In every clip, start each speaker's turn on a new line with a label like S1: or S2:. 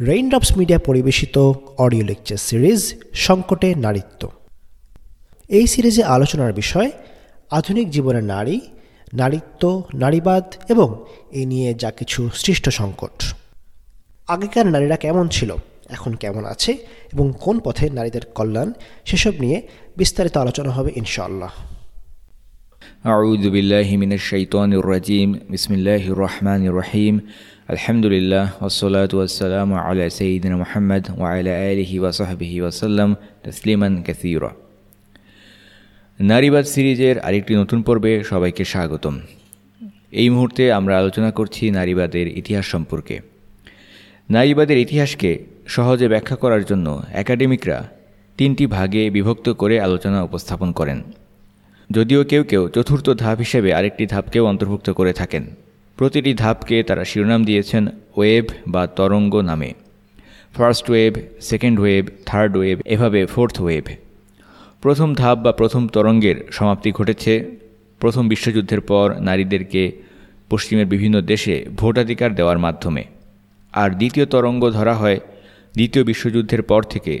S1: Raindrops media পরিবেশিত audio lecture series সংকটে নারীত্ব এই সিরিজে আলোচনার বিষয় আধুনিক জীবনের নারী নারীত্ব নারীবাদ এবং এ নিয়ে যা কিছু সৃষ্ট সংকট আগেকার নারীরা কেমন ছিল এখন কেমন আছে এবং কোন পথে নারীদের কল্যাণ সেসব নিয়ে বিস্তারিত আলোচনা হবে ইনশাআল্লাহ
S2: أعوذ بالله من الشيطان الرجيم بسم الله الرحمن الرحيم আলহামদুলিল্লাহ ওসলাত ওয়াসালাম আলা সঈদিন মোহাম্মদ ওয়ালা আলহি ওয়াসাহবিহি ওয়াসাল্লাম তসলিমান কাসিউরা নারীবাদ সিরিজের আরেকটি নতুন পর্বে সবাইকে স্বাগতম। এই মুহূর্তে আমরা আলোচনা করছি নারীবাদের ইতিহাস সম্পর্কে। নারীবাদের ইতিহাসকে সহজে ব্যাখ্যা করার জন্য একাডেমিকরা তিনটি ভাগে বিভক্ত করে আলোচনা উপস্থাপন করেন। যদিও কেউ কেউ চতুর্থ ধাপ হিসেবে আরেকটি ধাপকেও অন্তর্ভুক্ত করে থাকেন। প্রতিটি ধাপকে তারা শিরোনাম দিয়েছেন ওয়েব বা তরঙ্গ নামে। First wave, second wave, third wave, এভাবে ফোর্থ ওয়েব। প্রথম ধাপ বা প্রথম তরঙ্গের সমাপ্তি ঘটেছে। প্রথম বিশ্বযুদ্ধের পর নারীদেরকে পশ্চিমের বিভিন্ন দেশে ভোটাধিকার দেওয়ার মাধ্যমে। আর দ্বিতীয় তরঙ্গ ধরা হয় দ্বিতীয় বিশ্বযুদ্ধের পর থেকে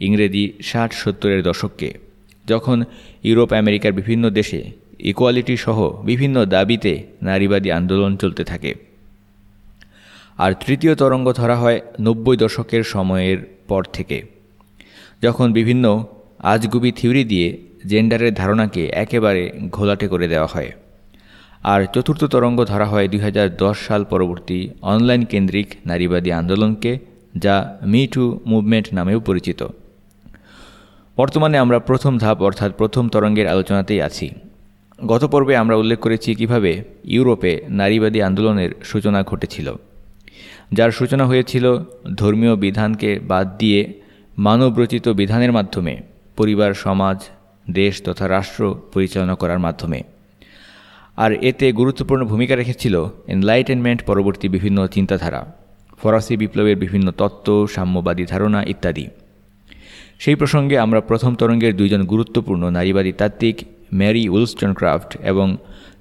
S2: ইংরেজি ষাট সত্তরের দশককে, যখন ইউরোপ, আমেরিকার বিভিন্ন দেশে ইকোয়ালিটি সহ বিভিন্ন দাবিতে নারীবাদী আন্দোলন চলতে থাকে। আর তৃতীয় তরঙ্গ ধরা হয় নব্বই দশকের সময়ের পর থেকে। যখন বিভিন্ন আজগুবি থিওরি দিয়ে জেন্ডারের ধারণাকে একেবারে ঘোলাটে করে দেওয়া হয়। আর চতুর্থ তরঙ্গ ধরা হয় দুই হাজার দশ সাল পরবর্তী অনলাইন কেন্দ্রিক নারীবাদী আন্দোলনকে, যা মি টু মুভমেন্ট নামেও পরিচিত। বর্তমানে আমরা প্রথম ধাপ অর্থাৎ প্রথম তরঙ্গের আলোচনাতেই আছি। গত পর্বে আমরা উল্লেখ করেছি কীভাবে ইউরোপে নারীবাদী আন্দোলনের সূচনা ঘটেছিল। যার সূচনা হয়েছিল ধর্মীয় বিধানকে বাদ দিয়ে মানবরচিত বিধানের মাধ্যমে পরিবার, সমাজ, দেশ তথা রাষ্ট্র পরিচালনা করার মাধ্যমে। আর এতে গুরুত্বপূর্ণ ভূমিকা রেখেছিল এনলাইটেনমেন্ট পরবর্তী বিভিন্ন চিন্তাধারা, ফরাসি বিপ্লবের বিভিন্ন তত্ত্ব, সাম্যবাদী ধারণা ইত্যাদি। সেই প্রসঙ্গে আমরা প্রথম তরঙ্গের দুইজন গুরুত্বপূর্ণ নারীবাদী তাত্ত্বিক ম্যারি ক্রাফট এবং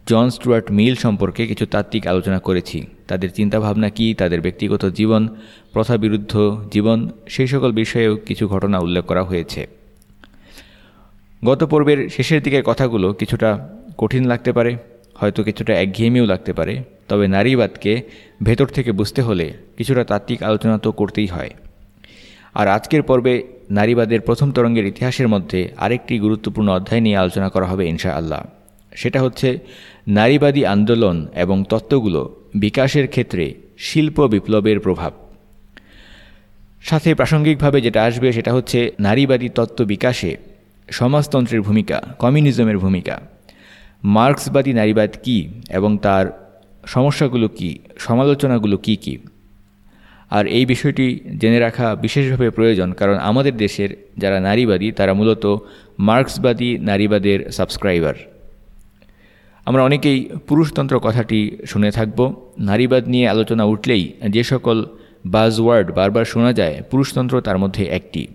S2: জন স্টুয়ার্ট মিল সম্পর্কে কিছু তাত্ত্বিক আলোচনা করেছি। তাদের চিন্তাভাবনা কী, তাদের ব্যক্তিগত জীবন, প্রথাবিরুদ্ধ জীবন, সেই সকল বিষয়েও কিছু ঘটনা উল্লেখ করা হয়েছে। গত পর্বের শেষের দিকের কথাগুলো কিছুটা কঠিন লাগতে পারে, হয়তো কিছুটা একঘেয়েমিও লাগতে পারে, তবে নারীবাদকে ভেতর থেকে বুঝতে হলে কিছুটা তাত্ত্বিক আলোচনা তো করতেই হয়। আর আজকের পর্বে নারীবাদের প্রথম তরঙ্গের ইতিহাসের মধ্যে আরেকটি গুরুত্বপূর্ণ অধ্যায় নিয়ে আলোচনা করা হবে ইনশা আল্লাহ সেটা হচ্ছে নারীবাদী আন্দোলন এবং তত্ত্বগুলো বিকাশের ক্ষেত্রে শিল্প বিপ্লবের প্রভাব। সাথে প্রাসঙ্গিকভাবে যেটা আসবে সেটা হচ্ছে নারীবাদী তত্ত্ব বিকাশে সমাজতন্ত্রের ভূমিকা, কমিউনিজমের ভূমিকা। মার্ক্সবাদী নারীবাদ কি এবং তার সমস্যাগুলো কি, সমালোচনাগুলো কি কী? আর এই বিষয়টি জেনে রাখা বিশেষভাবে প্রয়োজন, কারণ আমাদের দেশের যারা নারীবাদী, তারা মূলত মার্ক্সবাদী নারীবাদের সাবস্ক্রাইবার। আমরা অনেকেই পুরুষতন্ত্র কথাটি শুনে থাকব। নারীবাদ নিয়ে আলোচনা উঠলেই যে সকল বাজওয়ার্ড বারবার শোনা যায়, পুরুষতন্ত্র তার মধ্যে একটি।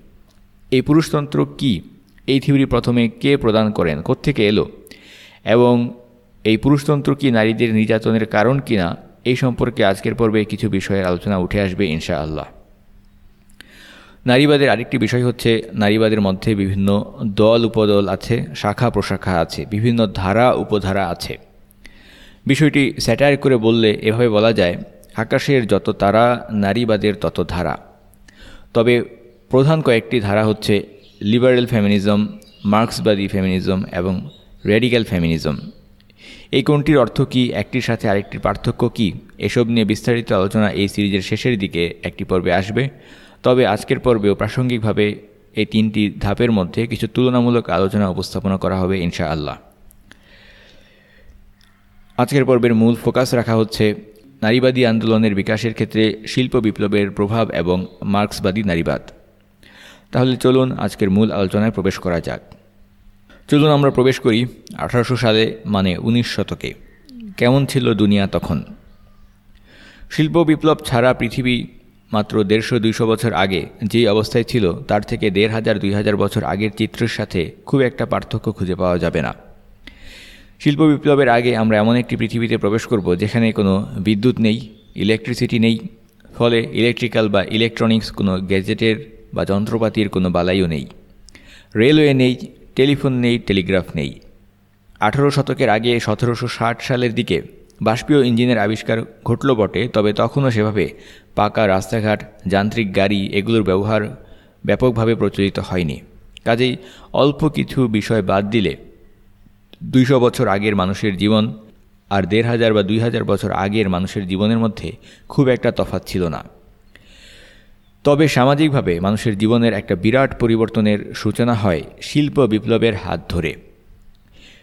S2: এই পুরুষতন্ত্র কি? এই থিওরি প্রথমে কে প্রদান করেন? কোত্থেকে এলো? এবং এই পুরুষতন্ত্র কি নারীদের নির্যাতনের কারণ কিনা? এই সম্পর্কে আজকের পর্বে কিছু বিষয়ের আলোচনা উঠে আসবে ইনশা আল্লাহ নারীবাদের আরেকটি বিষয় হচ্ছে, নারীবাদের মধ্যে বিভিন্ন দল, উপদল আছে, শাখা প্রশাখা আছে, বিভিন্ন ধারা, উপধারা আছে। বিষয়টি স্যাটায়ার করে বললে এভাবে বলা যায়, আকাশের যত তারা, নারীবাদের তত ধারা। তবে প্রধান কয়েকটি ধারা হচ্ছে লিবারেল ফেমিনিজম মার্ক্সবাদী ফেমিনিজম এবং রেডিক্যাল ফেমিনিজম এই কোনটির অর্থ কী? একটির সাথে আরেকটির পার্থক্য কী? এসব নিয়ে বিস্তারিত আলোচনা এই সিরিজের শেষের দিকে একটি পর্বে আসবে। তবে আজকের পর্বেও প্রাসঙ্গিকভাবে এই তিনটি ধাপের মধ্যে কিছু তুলনামূলক আলোচনা উপস্থাপনা করা হবে ইনশা আল্লাহ আজকের পর্বের মূল ফোকাস রাখা হচ্ছে নারীবাদী আন্দোলনের বিকাশের ক্ষেত্রে শিল্প বিপ্লবের প্রভাব এবং মার্ক্সবাদী নারীবাদ। তাহলে চলুন আজকের মূল আলোচনায় প্রবেশ করা যাক। চলুন আমরা প্রবেশ করি আঠারোশো সালে মানে উনিশ শতকে। কেমন ছিল দুনিয়া তখন? শিল্প বিপ্লব ছাড়া পৃথিবী মাত্র দেড়শো দুইশো বছর আগে যেই অবস্থায় ছিল, তার থেকে দেড় হাজার, দুই হাজার বছর আগের চিত্রের সাথে খুব একটা পার্থক্য খুঁজে পাওয়া যাবে না। শিল্প বিপ্লবের আগে আমরা এমন একটি পৃথিবীতে প্রবেশ করব, যেখানে কোনো বিদ্যুৎ নেই ইলেকট্রিসিটি নেই, ফলে ইলেকট্রিক্যাল বা ইলেকট্রনিক্স কোনো গ্যাজেটের বা যন্ত্রপাতির কোনো বালাইও নেই। রেলওয়ে নেই টেলিফোন নেই, টেলিগ্রাফ নেই। আঠারো শতকের আগে সতেরোশো ষাট সালের দিকে বাষ্পীয় ইঞ্জিনের আবিষ্কার ঘটল বটে, তবে তখনও সেভাবে পাকা রাস্তাঘাট, যান্ত্রিক গাড়ি এগুলোর ব্যবহার ব্যাপকভাবে প্রচলিত হয়নি। কাজেই অল্প কিছু বিষয় বাদ দিলে দুইশো বছর আগের মানুষের জীবন আর দেড় হাজার বা দুই হাজার বছর আগের মানুষের জীবনের মধ্যে খুব একটা তফাৎ ছিল না। তবে সামাজিকভাবে মানুষের জীবনের একটা বিরাট পরিবর্তনের সূচনা হয় শিল্প বিপ্লবের হাত ধরে।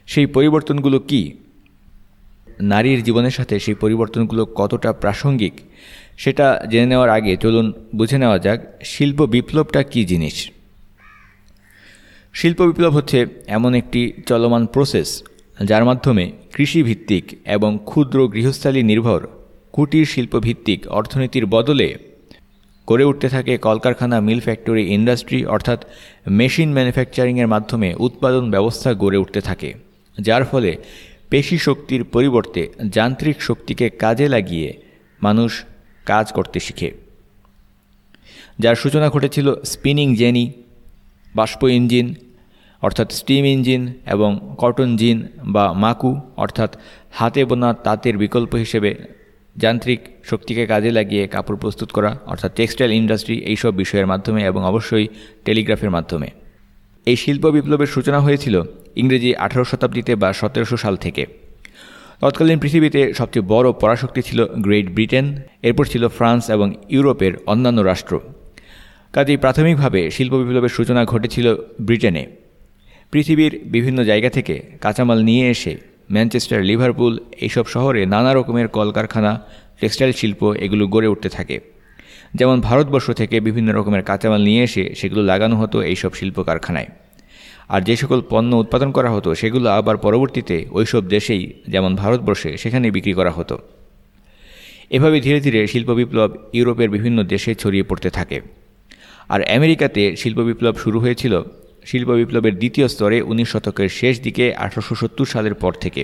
S2: সেই পরিবর্তনগুলো কি? নারীর জীবনের সাথে সেই পরিবর্তনগুলো কতটা প্রাসঙ্গিক? সেটা জেনে নেওয়ার আগে চলুন বুঝে নেওয়া যাক, শিল্প বিপ্লবটা কী জিনিস? শিল্প বিপ্লব হচ্ছে এমন একটি চলমান প্রসেস, যার মাধ্যমে কৃষিভিত্তিক এবং ক্ষুদ্র গৃহস্থালী নির্ভর কুটির শিল্পভিত্তিক অর্থনীতির বদলে গড়ে উঠতে থাকে কলকারখানা, মিল ফ্যাক্টরি, ইন্ডাস্ট্রি অর্থাৎ মেশিন ম্যানুফ্যাকচারিংয়ের মাধ্যমে উৎপাদন ব্যবস্থা গড়ে উঠতে থাকে, যার ফলে পেশি শক্তির পরিবর্তে যান্ত্রিক শক্তিকে কাজে লাগিয়ে মানুষ কাজ করতে শিখে। যার সূচনা ঘটেছিল স্পিনিং জেনি, বাষ্প ইঞ্জিন অর্থাৎ স্টিম ইঞ্জিন এবং কটন জিন বা মাকু অর্থাৎ হাতে বোনা তাঁতের বিকল্প হিসেবে যান্ত্রিক শক্তিকে কাজে লাগিয়ে কাপড় প্রস্তুত করা, অর্থাৎ টেক্সটাইল ইন্ডাস্ট্রি এইসব বিষয়ের মাধ্যমে এবং অবশ্যই টেলিগ্রাফের মাধ্যমে। এই শিল্প বিপ্লবের সূচনা হয়েছিল ইংরেজি আঠারো শতাব্দীতে বা সতেরোশো সাল থেকে। তৎকালীন পৃথিবীতে সবচেয়ে বড় পরাশক্তি ছিল গ্রেট ব্রিটেন, এরপর ছিল ফ্রান্স এবং ইউরোপের অন্যান্য রাষ্ট্র। কাজেই প্রাথমিকভাবে শিল্প বিপ্লবের সূচনা ঘটেছিল ব্রিটেনে। পৃথিবীর বিভিন্ন জায়গা থেকে কাঁচামাল নিয়ে এসে ম্যানচেস্টার, লিভারপুল এইসব শহরে নানা রকমের কলকারখানা, টেক্সটাইল শিল্প এগুলো গড়ে উঠতে থাকে। যেমন ভারতবর্ষ থেকে বিভিন্ন রকমের কাঁচামাল নিয়ে এসে সেগুলো লাগানো হতো এইসব শিল্প কারখানায়। আর যে সকল পণ্য উৎপাদন করা হতো সেগুলো আবার পরবর্তীতে ওইসব দেশেই, যেমন ভারতবর্ষে সেখানে বিক্রি করা হতো। এভাবে ধীরে ধীরে শিল্প বিপ্লব ইউরোপের বিভিন্ন দেশে ছড়িয়ে পড়তে থাকে। আর আমেরিকাতে শিল্প বিপ্লব শুরু হয়েছিল শিল্প বিপ্লবের দ্বিতীয় স্তরে উনিশ শতকের শেষ দিকে আঠারোশো সত্তর সালের পর থেকে।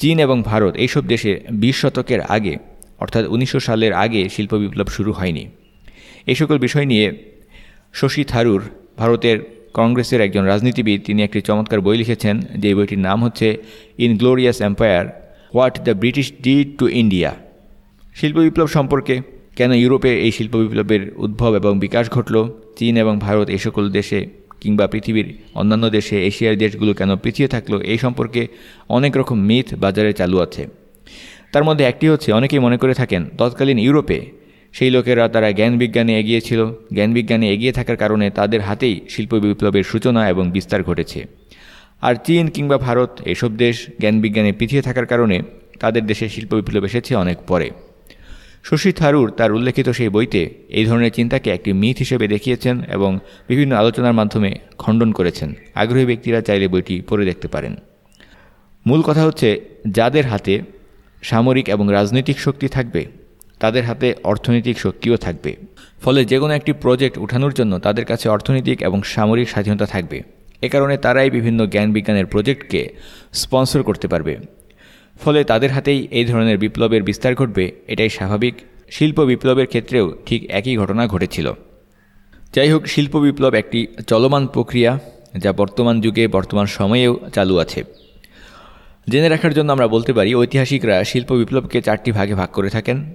S2: চীন এবং ভারত এইসব দেশে বিশ শতকের আগে, অর্থাৎ উনিশশো সালের আগে শিল্প বিপ্লব শুরু হয়নি। এই সকল বিষয় নিয়ে শশী থারুর ভারতের কংগ্রেসের একজন রাজনীতিবিদ তিনি একটি চমৎকার বই লিখেছেন, যে বইটির নাম হচ্ছে inglorious empire, what the British did to India. শিল্প বিপ্লব সম্পর্কে কেন ইউরোপে এই শিল্প বিপ্লবের উদ্ভব এবং বিকাশ ঘটল, চীন এবং ভারত এই সকল দেশে কিংবা পৃথিবীর অন্যান্য দেশে এশিয়ার দেশগুলো কেন পিছিয়ে থাকল এই সম্পর্কে অনেক রকম মিথ বাজারে চালু আছে। তার মধ্যে একটি হচ্ছে, অনেকেই মনে করে থাকেন, তৎকালীন ইউরোপে সেই লোকেরা তারা জ্ঞান বিজ্ঞানে এগিয়েছিল। জ্ঞান বিজ্ঞানে এগিয়ে থাকার কারণে তাদের হাতেই শিল্প বিপ্লবের সূচনা এবং বিস্তার ঘটেছে। আর চীন কিংবা ভারত, এসব দেশ জ্ঞান বিজ্ঞানে পিছিয়ে থাকার কারণে তাদের দেশে শিল্প বিপ্লব এসেছে অনেক পরে। শশী থারুর তার উল্লেখিত সেই বইতে এই ধরনের চিন্তাকে একটি মিথ হিসেবে দেখিয়েছেন এবং বিভিন্ন আলোচনার মাধ্যমে খণ্ডন করেছেন। আগ্রহী ব্যক্তিরা চাইলে বইটি পড়ে দেখতে পারেন। মূল কথা হচ্ছে, যাদের হাতে সামরিক এবং রাজনৈতিক শক্তি থাকবে, তাদের হাতে অর্থনৈতিক শক্তিও থাকবে। ফলে যে কোনো একটি প্রজেক্ট উঠানোর জন্য তাদের কাছে অর্থনৈতিক এবং সামরিক স্বাধীনতা থাকবে। এ কারণে তারাই বিভিন্ন জ্ঞান বিজ্ঞানের প্রজেক্টকে স্পন্সর করতে পারবে। ফলে তাদের হাতেই এই ধরনের বিপ্লবের বিস্তার ঘটবে, এটাই স্বাভাবিক। শিল্প বিপ্লবের ক্ষেত্রেও ঠিক একই ঘটনা ঘটেছিল। যাই হোক, শিল্প বিপ্লব একটি চলমান প্রক্রিয়া যা বর্তমান যুগে, বর্তমান সময়েও চালু আছে। জেনে রাখার জন্য আমরা বলতে পারি, ঐতিহাসিকরা শিল্প বিপ্লবকে চারটি ভাগে ভাগ করে থাকেন।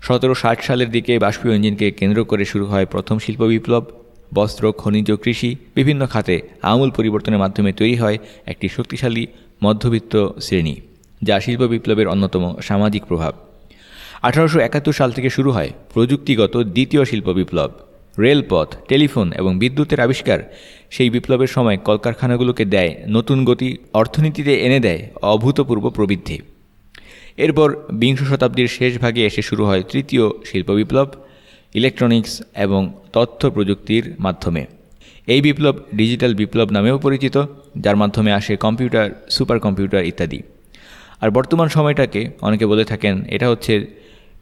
S2: সতেরো ষাট সালের দিকে বাষ্পীয় ইঞ্জিনকে কেন্দ্র করে শুরু হয় প্রথম শিল্প বিপ্লব। বস্ত্র, খনিজ, কৃষি, বিভিন্ন খাতে আমূল পরিবর্তনের মাধ্যমে তৈরি হয় একটি শক্তিশালী মধ্যবিত্ত শ্রেণি। যা শিল্প বিপ্লবের অন্যতম সামাজিক প্রভাব। আঠারোশো একাত্তর সাল থেকে শুরু হয় প্রযুক্তিগত দ্বিতীয় শিল্প বিপ্লব। রেলপথ, টেলিফোন এবং বিদ্যুতের আবিষ্কার সেই বিপ্লবের সময় কলকারখানাগুলোকে দেয় নতুন গতি, অর্থনীতিতে এনে দেয় অভূতপূর্ব প্রবৃদ্ধি। এরপর বিংশ শতাব্দীর শেষ ভাগে এসে শুরু হয় তৃতীয় শিল্প বিপ্লব, ইলেকট্রনিক্স এবং তথ্য প্রযুক্তির মাধ্যমে। এই বিপ্লব ডিজিটাল বিপ্লব নামেও পরিচিত, যার মাধ্যমে আসে কম্পিউটার সুপার কম্পিউটার ইত্যাদি। আর বর্তমান সময়টাকে অনেকে বলে থাকেন এটা হচ্ছে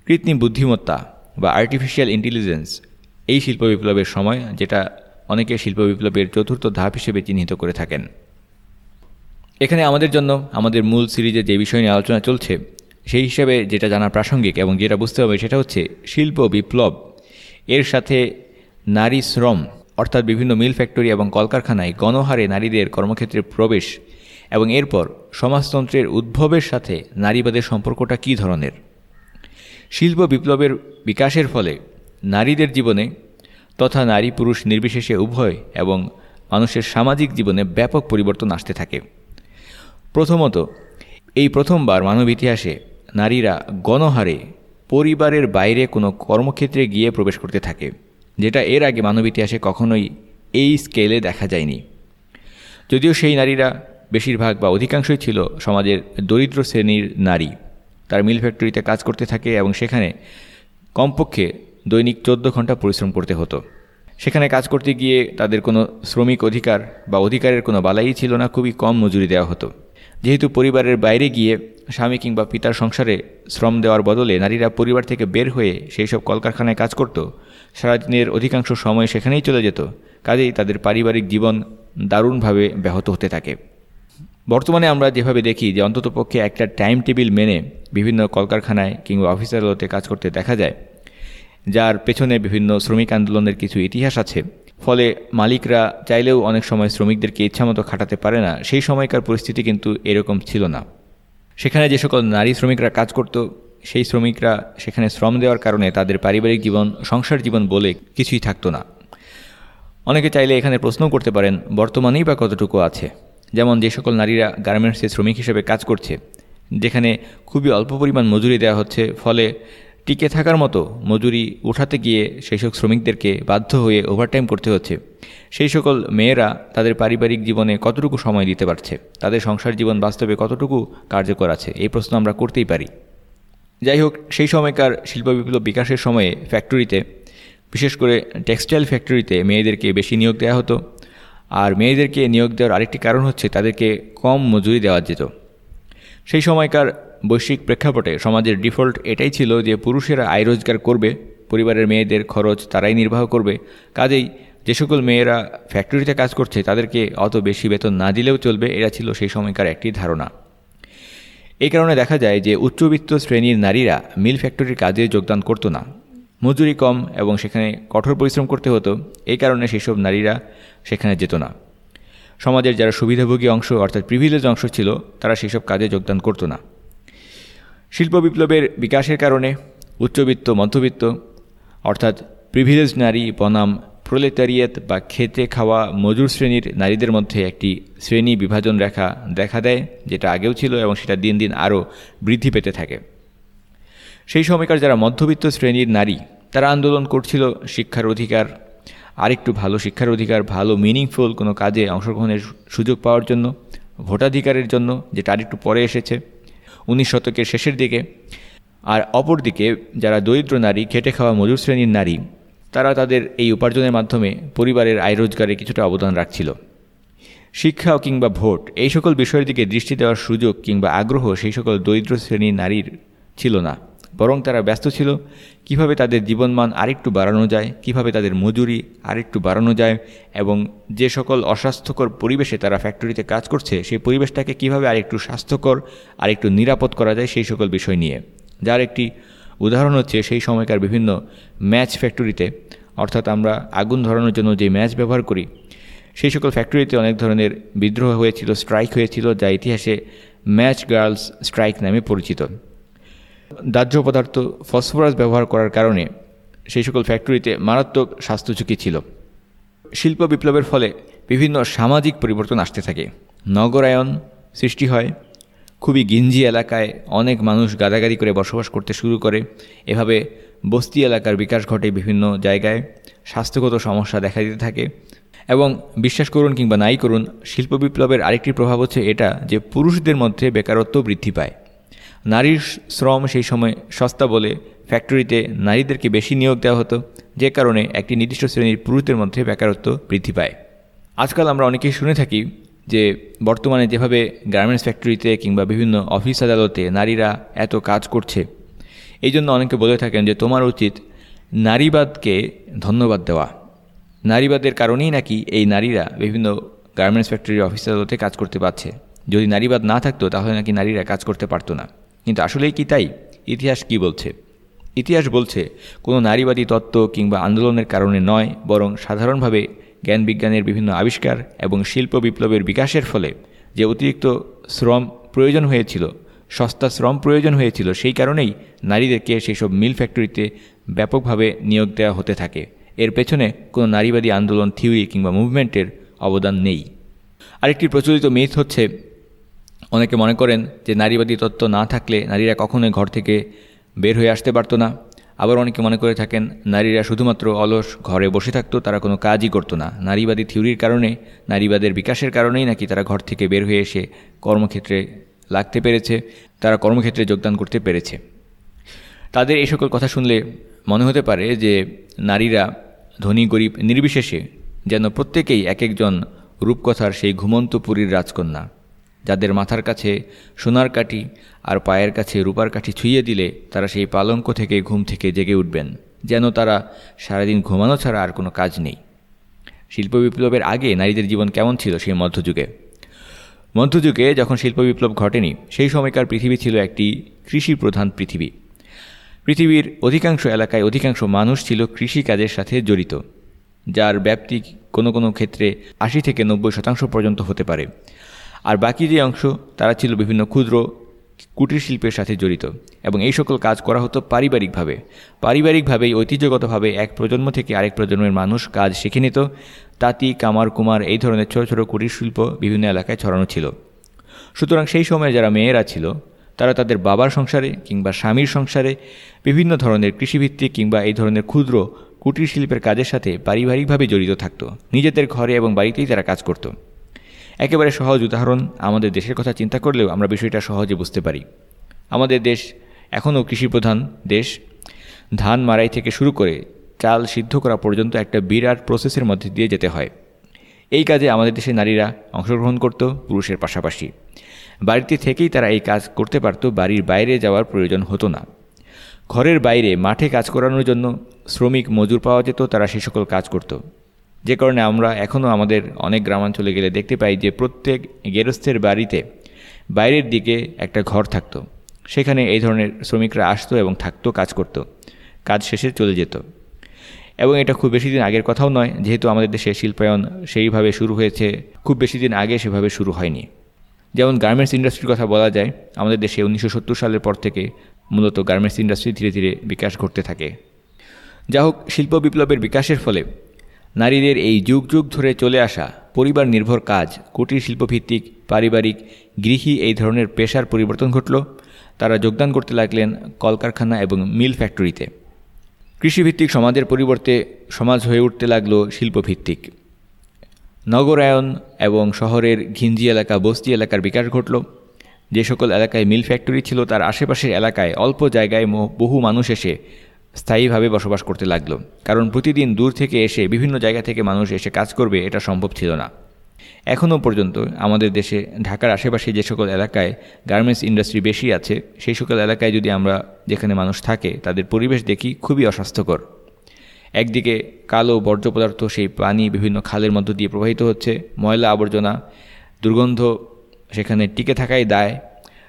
S2: কৃত্রিম বুদ্ধিমত্তা বা আর্টিফিশিয়াল ইন্টেলিজেন্স এই শিল্প বিপ্লবের সময় যেটা অনেকে শিল্প বিপ্লবের চতুর্থ ধাপ হিসেবে চিহ্নিত করে থাকেন। এখানে আমাদের জন্য আমাদের মূল সিরিজে যে বিষয় নিয়ে আলোচনা চলছে, সেই হিসাবে যেটা জানা প্রাসঙ্গিক এবং যেটা বুঝতে হবে সেটা হচ্ছে শিল্প বিপ্লব। এর সাথে নারী শ্রম, অর্থাৎ বিভিন্ন মিল ফ্যাক্টরি এবং কলকারখানায় গণহারে নারীদের কর্মক্ষেত্রে প্রবেশ এবং এরপর সমাজতন্ত্রের উদ্ভবের সাথে নারীবাদের সম্পর্কটা কী ধরনের? শিল্প বিপ্লবের বিকাশের ফলে নারীদের জীবনে তথা নারী পুরুষ নির্বিশেষে উভয় এবং মানুষের সামাজিক জীবনে ব্যাপক পরিবর্তন আসতে থাকে। প্রথমত, এই প্রথমবার মানব ইতিহাসে নারীরা গণহারে পরিবারের বাইরে কোনো কর্মক্ষেত্রে গিয়ে প্রবেশ করতে থাকে, যেটা এর আগে মানব ইতিহাসে কখনোই এই স্কেলে দেখা যায়নি। যদিও সেই নারীরা বেশিরভাগ বা অধিকাংশই ছিল সমাজের দরিদ্র শ্রেণির নারী। তার মিল ফ্যাক্টরিতে কাজ করতে থাকে এবং সেখানে কমপক্ষে দৈনিক চোদ্দ ঘণ্টা পরিশ্রম করতে হতো। সেখানে কাজ করতে গিয়ে তাদের কোনো শ্রমিক অধিকার বা অধিকারের কোনো বালাই ছিল না, খুবই কম মজুরি দেওয়া হতো। যেহেতু পরিবারের বাইরে গিয়ে স্বামী কিংবা পিতার সংসারে শ্রম দেওয়ার বদলে নারীরা পরিবার থেকে বের হয়ে সেই সব কলকারখানায় কাজ করত, সারাদিনের অধিকাংশ সময় সেখানেই চলে যেত। কাজেই তাদের পারিবারিক জীবন দারুণভাবে ব্যাহত হতে থাকে। বর্তমানে আমরা যেভাবে দেখি যে অন্ততপক্ষে একটা টাইম টেবিল মেনে বিভিন্ন কলকারখানায় কিংবা অফিস কাজ করতে দেখা যায়, যার পেছনে বিভিন্ন শ্রমিক আন্দোলনের কিছু ইতিহাস আছে। ফলে মালিকরা চাইলেও অনেক সময় শ্রমিকদেরকে ইচ্ছামতো খাটাতে পারে না, সেই সময়কার পরিস্থিতি কিন্তু এরকম ছিল না। সেখানে যে সকল নারী শ্রমিকরা কাজ করত, সেই শ্রমিকরা সেখানে শ্রম দেওয়ার কারণে তাদের পারিবারিক জীবন, সংসার জীবন বলে কিছুই থাকতো না। অনেকে চাইলে এখানে প্রশ্নও করতে পারেন, বর্তমানেই বা কতটুকু আছে? যেমন যে সকল নারীরা গার্মেন্টসে শ্রমিক হিসেবে কাজ করছে, যেখানে খুবই অল্প পরিমাণ মজুরি দেওয়া হচ্ছে, ফলে টিকে থাকার মতো মজুরি উঠাতে গিয়ে সেই সব শ্রমিকদেরকে বাধ্য হয়ে ওভারটাইম করতে হচ্ছে। সেই সকল মেয়েরা তাদের পারিবারিক জীবনে কতটুকু সময় দিতে পারছে, তাদের সংসার জীবন বাস্তবে কতটুকু কার্যকর আছে, এই প্রশ্ন আমরা করতেই পারি। যাই হোক, সেই সময়কার শিল্প বিপ্লব বিকাশের সময়ে ফ্যাক্টরিতে বিশেষ করে টেক্সটাইল ফ্যাক্টরিতে মেয়েদেরকে বেশি নিয়োগ দেওয়া হতো। আর মেয়েদেরকে নিয়োগ দেওয়ার আরেকটি কারণ হচ্ছে তাদেরকে কম মজুরি দেওয়া যেত। সেই সময়কার বৈশ্বিক প্রেক্ষাপটে সমাজের ডিফল্ট এটাই ছিল যে পুরুষেরা আয় রোজগার করবে, পরিবারের মেয়েদের খরচ তারাই নির্বাহ করবে। কাজেই যে সকল মেয়েরা ফ্যাক্টরিতে কাজ করছে তাদেরকে অত বেশি বেতন না দিলেও চলবে, এরা ছিল সেই সময়কার একটি ধারণা। এই কারণে দেখা যায় যে উচ্চবিত্ত শ্রেণির নারীরা মিল ফ্যাক্টরির কাজে যোগদান করতো না। মজুরি কম এবং সেখানে কঠোর পরিশ্রম করতে হতো, এই কারণে সেসব নারীরা সেখানে যেত না। সমাজের যারা সুবিধাভোগী অংশ, অর্থাৎ প্রিভিলেজ অংশ ছিল, তারা সেসব কাজে যোগদান করতো না। শিল্প বিপ্লবের বিকাশের কারণে উচ্চবিত্ত, মধ্যবিত্ত, অর্থাৎ প্রিভিলেজ নারী, বনাম প্রোলেতারিয়েত বা খেতে খাওয়া মজুর শ্রেণির নারীদের মধ্যে একটি শ্রেণি বিভাজন রেখা দেখা দেয়, যেটা আগেও ছিল এবং সেটা দিন দিন আরও বৃদ্ধি পেতে থাকে। সেই সময়কার যারা মধ্যবিত্ত শ্রেণির নারী, তারা আন্দোলন করছিল শিক্ষার অধিকার, আরেকটু ভালো শিক্ষার অধিকার, ভালো মিনিংফুল কোনো কাজে অংশগ্রহণের সুযোগ পাওয়ার জন্য, ভোটাধিকারের জন্য, যেটা আরেকটু পরে এসেছে, উনিশ শতকের শেষের দিকে। আর অপরদিকে যারা দরিদ্র নারী, খেটে খাওয়া মজুর শ্রেণির নারী, তারা তাদের এই উপার্জনের মাধ্যমে পরিবারের আয় রোজগারে কিছুটা অবদান রাখছিল। শিক্ষা কিংবা ভোট, এই সকল বিষয়ের দিকে দৃষ্টি দেওয়ার সুযোগ কিংবা আগ্রহ সেই সকল দরিদ্র শ্রেণির নারীর ছিল না। বরং তারা ব্যস্ত ছিল, কীভাবে তাদের জীবনমান আরেকটু বাড়ানো যায়, কীভাবে তাদের মজুরি আরেকটু বাড়ানো যায়, এবং যে সকল অস্বাস্থ্যকর পরিবেশে তারা ফ্যাক্টরিতে কাজ করছে, সেই পরিবেশটাকে কীভাবে আরেকটু স্বাস্থ্যকর, আরেকটু নিরাপদ করা যায় সেই সকল বিষয় নিয়ে। যার একটি উদাহরণ হচ্ছে সেই সময়কার বিভিন্ন ম্যাচ ফ্যাক্টরিতে। অর্থাৎ আমরা আগুন ধরানোর জন্য যে ম্যাচ ব্যবহার করি, সেই সকল ফ্যাক্টরিতে অনেক ধরনের বিদ্রোহ হয়েছিল, স্ট্রাইক হয়েছিল, যা ইতিহাসে ম্যাচ গার্লস স্ট্রাইক নামে পরিচিত। দাহ্য পদার্থ ফসফরাস ব্যবহার করার কারণে সেই সকল ফ্যাক্টরিতে মারাত্মক স্বাস্থ্য ঝুঁকি ছিল। শিল্প বিপ্লবের ফলে বিভিন্ন সামাজিক পরিবর্তন আসতে থাকে। নগরায়ন সৃষ্টি হয়। খুবই গিঞ্জি এলাকায় অনেক মানুষ গাদাগাদি করে বসবাস করতে শুরু করে। এভাবে বস্তি এলাকার বিকাশ ঘটে বিভিন্ন জায়গায়। স্বাস্থ্যগত সমস্যা দেখা দিতে থাকে। এবং বিশ্বাস করুন কিংবা নাই করুন, শিল্প বিপ্লবের আরেকটি প্রভাব হচ্ছে এটা যে পুরুষদের মধ্যে বেকারত্ব বৃদ্ধি পায়। নারীর শ্রম সেই সময় সস্তা বলে ফ্যাক্টরিতে নারীদেরকে বেশি নিয়োগ দেওয়া হতো, যে কারণে একটি নির্দিষ্ট শ্রেণির পুরুষদের মধ্যে বেকারত্ব বৃদ্ধি পায়। আজকাল আমরা অনেকেই শুনে থাকি যে বর্তমানে যেভাবে গার্মেন্টস ফ্যাক্টরিতে কিংবা বিভিন্ন অফিস আদালতে নারীরা এত কাজ করছে, এই জন্য অনেকে বলে থাকেন যে তোমার উচিত নারীবাদকে ধন্যবাদ দেওয়া। নারীবাদের কারণেই নাকি এই নারীরা বিভিন্ন গার্মেন্টস ফ্যাক্টরির অফিস আদালতে কাজ করতে পারছে। যদি নারীবাদ না থাকতো, তাহলে নাকি নারীরা কাজ করতে পারতো না। কিন্তু আসলেই কি তাই? ইতিহাস কি বলছে? ইতিহাস বলছে, কোনো নারীবাদী তত্ত্ব কিংবা আন্দোলনের কারণে নয়, বরং সাধারণভাবে জ্ঞান বিজ্ঞানের বিভিন্ন আবিষ্কার এবং শিল্প বিপ্লবের বিকাশের ফলে যে অতিরিক্ত শ্রম প্রয়োজন হয়েছিল, সস্তা শ্রম প্রয়োজন হয়েছিল, সেই কারণেই নারীদেরকে সেসব মিল ফ্যাক্টরিতে ব্যাপকভাবে নিয়োগ দেওয়া হতে থাকে। এর পেছনে কোনো নারীবাদী আন্দোলন থিওরি কিংবা মুভমেন্টের অবদান নেই। আরেকটি প্রচলিত মিথ হচ্ছে অনেকে মনে করেন যে নারীবাদী তত্ত্ব না থাকলে নারীরা কখনোই ঘর থেকে বের হয়ে আসতে পারতো না। আবার অনেকে মনে করে থাকেন নারীরা শুধুমাত্র অলস ঘরে বসে থাকতো, তারা কোনো কাজই করতো না। নারীবাদী থিওরির কারণে, নারীবাদের বিকাশের কারণেই নাকি তারা ঘর থেকে বের হয়ে এসে কর্মক্ষেত্রে লাগতে পেরেছে, তারা কর্মক্ষেত্রে যোগদান করতে পেরেছে। তাদের এই সকল কথা শুনলে মনে হতে পারে যে নারীরা ধনী, গরিব, নির্বিশেষে যেন প্রত্যেকেই এক একজন রূপকথার সেই ঘুমন্ত পুরীর রাজকন্যা। যাদের মাথার কাছে সোনার কাঠি আর পায়ের কাছে রূপার কাঠি ছুঁয়ে দিলে তারা সেই পালঙ্ক থেকে ঘুম থেকে জেগে উঠবেন, যেন তারা সারাদিন ঘুমানো ছাড়া আর কোনো কাজ নেই। শিল্প বিপ্লবের আগে নারীদের জীবন কেমন ছিল সেই মধ্যযুগে? মধ্যযুগে যখন শিল্প বিপ্লব ঘটেনি, সেই সময়কার পৃথিবী ছিল একটি কৃষি প্রধান পৃথিবী। পৃথিবীর অধিকাংশ এলাকায় অধিকাংশ মানুষ ছিল কৃষিকাজের সাথে জড়িত, যার ব্যাপ্তি কোনো কোনো ক্ষেত্রে আশি থেকে নব্বই শতাংশ পর্যন্ত হতে পারে। আর বাকি যে অংশ, তারা ছিল বিভিন্ন ক্ষুদ্র কুটির শিল্পের সাথে জড়িত এবং এই সকল কাজ করা হতো পারিবারিকভাবে। পারিবারিকভাবেই ঐতিহ্যগতভাবে এক প্রজন্ম থেকে আরেক প্রজন্মের মানুষ কাজ শিখে নিত। তাঁতি, কামার, কুমার এই ধরনের ছোটো ছোটো কুটির শিল্প বিভিন্ন এলাকায় ছড়ানো ছিল। সুতরাং সেই সময়ে যারা মেয়েরা ছিল, তারা তাদের বাবার সংসারে কিংবা স্বামীর সংসারে বিভিন্ন ধরনের কৃষিভিত্তিক কিংবা এই ধরনের ক্ষুদ্র কুটির শিল্পের কাজের সাথে পারিবারিকভাবে জড়িত থাকত। নিজেদের ঘরে এবং বাড়িতেই তারা কাজ করত। একেবারে সহজ উদাহরণ, আমাদের দেশের কথা চিন্তা করলেও আমরা বিষয়টা সহজে বুঝতে পারি। আমাদের দেশ এখনও কৃষিপ্রধান দেশ। ধান মারাই থেকে শুরু করে চাল সিদ্ধ করা পর্যন্ত একটা বিরাট প্রসেসের মধ্যে দিয়ে যেতে হয়। এই কাজে আমাদের দেশের নারীরা অংশগ্রহণ করত, পুরুষের পাশাপাশি। বাড়িতে থেকেই তারা এই কাজ করতে পারত, বাড়ির বাইরে যাওয়ার প্রয়োজন হতো না। ঘরের বাইরে মাঠে কাজ করানোর জন্য শ্রমিক মজুর পাওয়া যেত, তারা সে সকল কাজ করত। যে কারণে আমরা এখনও আমাদের অনেক গ্রামাঞ্চলে গেলে দেখতে পাই যে প্রত্যেক গেরস্থের বাড়িতে বাইরের দিকে একটা ঘর থাকতো। সেখানে এই ধরনের শ্রমিকরা আসতো এবং থাকতো, কাজ করত। কাজ শেষে চলে যেত। এবং এটা খুব বেশি দিন আগের কথাও নয়, যেহেতু আমাদের দেশে শিল্পায়ন সেইভাবে শুরু হয়েছে, খুব বেশি দিন আগে সেভাবে শুরু হয়নি। যেমন গার্মেন্টস ইন্ডাস্ট্রির কথা বলা যায়, আমাদের দেশে উনিশশো সত্তর সালের পর থেকে মূলত গার্মেন্টস ইন্ডাস্ট্রি ধীরে ধীরে বিকাশ ঘটতে থাকে। যা হোক শিল্প বিপ্লবের বিকাশের ফলে নারীদের এই যুগ যুগ ধরে চলে আসা পরিবার নির্ভর কাজ, কুটির শিল্পভিত্তিক, পারিবারিক, গৃহী এই ধরনের পেশার পরিবর্তন ঘটল। তারা যোগদান করতে লাগলেন কলকারখানা এবং মিল ফ্যাক্টরিতে। কৃষিভিত্তিক সমাজের পরিবর্তে সমাজ হয়ে উঠতে লাগল শিল্পভিত্তিক। নগরায়ন এবং শহরের ঘিঞ্জি এলাকা, বস্তি এলাকার বিকাশ ঘটল। যে সকল এলাকায় মিল ফ্যাক্টরি ছিল, তার আশেপাশের এলাকায় অল্প জায়গায় বহু মানুষ এসে স্থায়ীভাবে বসবাস করতে লাগল। কারণ প্রতিদিন দূর থেকে এসে, বিভিন্ন জায়গা থেকে মানুষ এসে কাজ করবে, এটা সম্ভব ছিল না। এখনও পর্যন্ত আমাদের দেশে, ঢাকার আশেপাশে যে সকল এলাকায় গার্মেন্টস ইন্ডাস্ট্রি বেশি আছে, সেই সকল এলাকায় যদি আমরা, যেখানে মানুষ থাকে, তাদের পরিবেশ দেখি, খুবই অস্বাস্থ্যকর। একদিকে কালো বর্জ্য পদার্থ, সেই পানি বিভিন্ন খালের মধ্য দিয়ে প্রবাহিত হচ্ছে, ময়লা আবর্জনা, দুর্গন্ধ সেখানে টিকে থাকাই দায়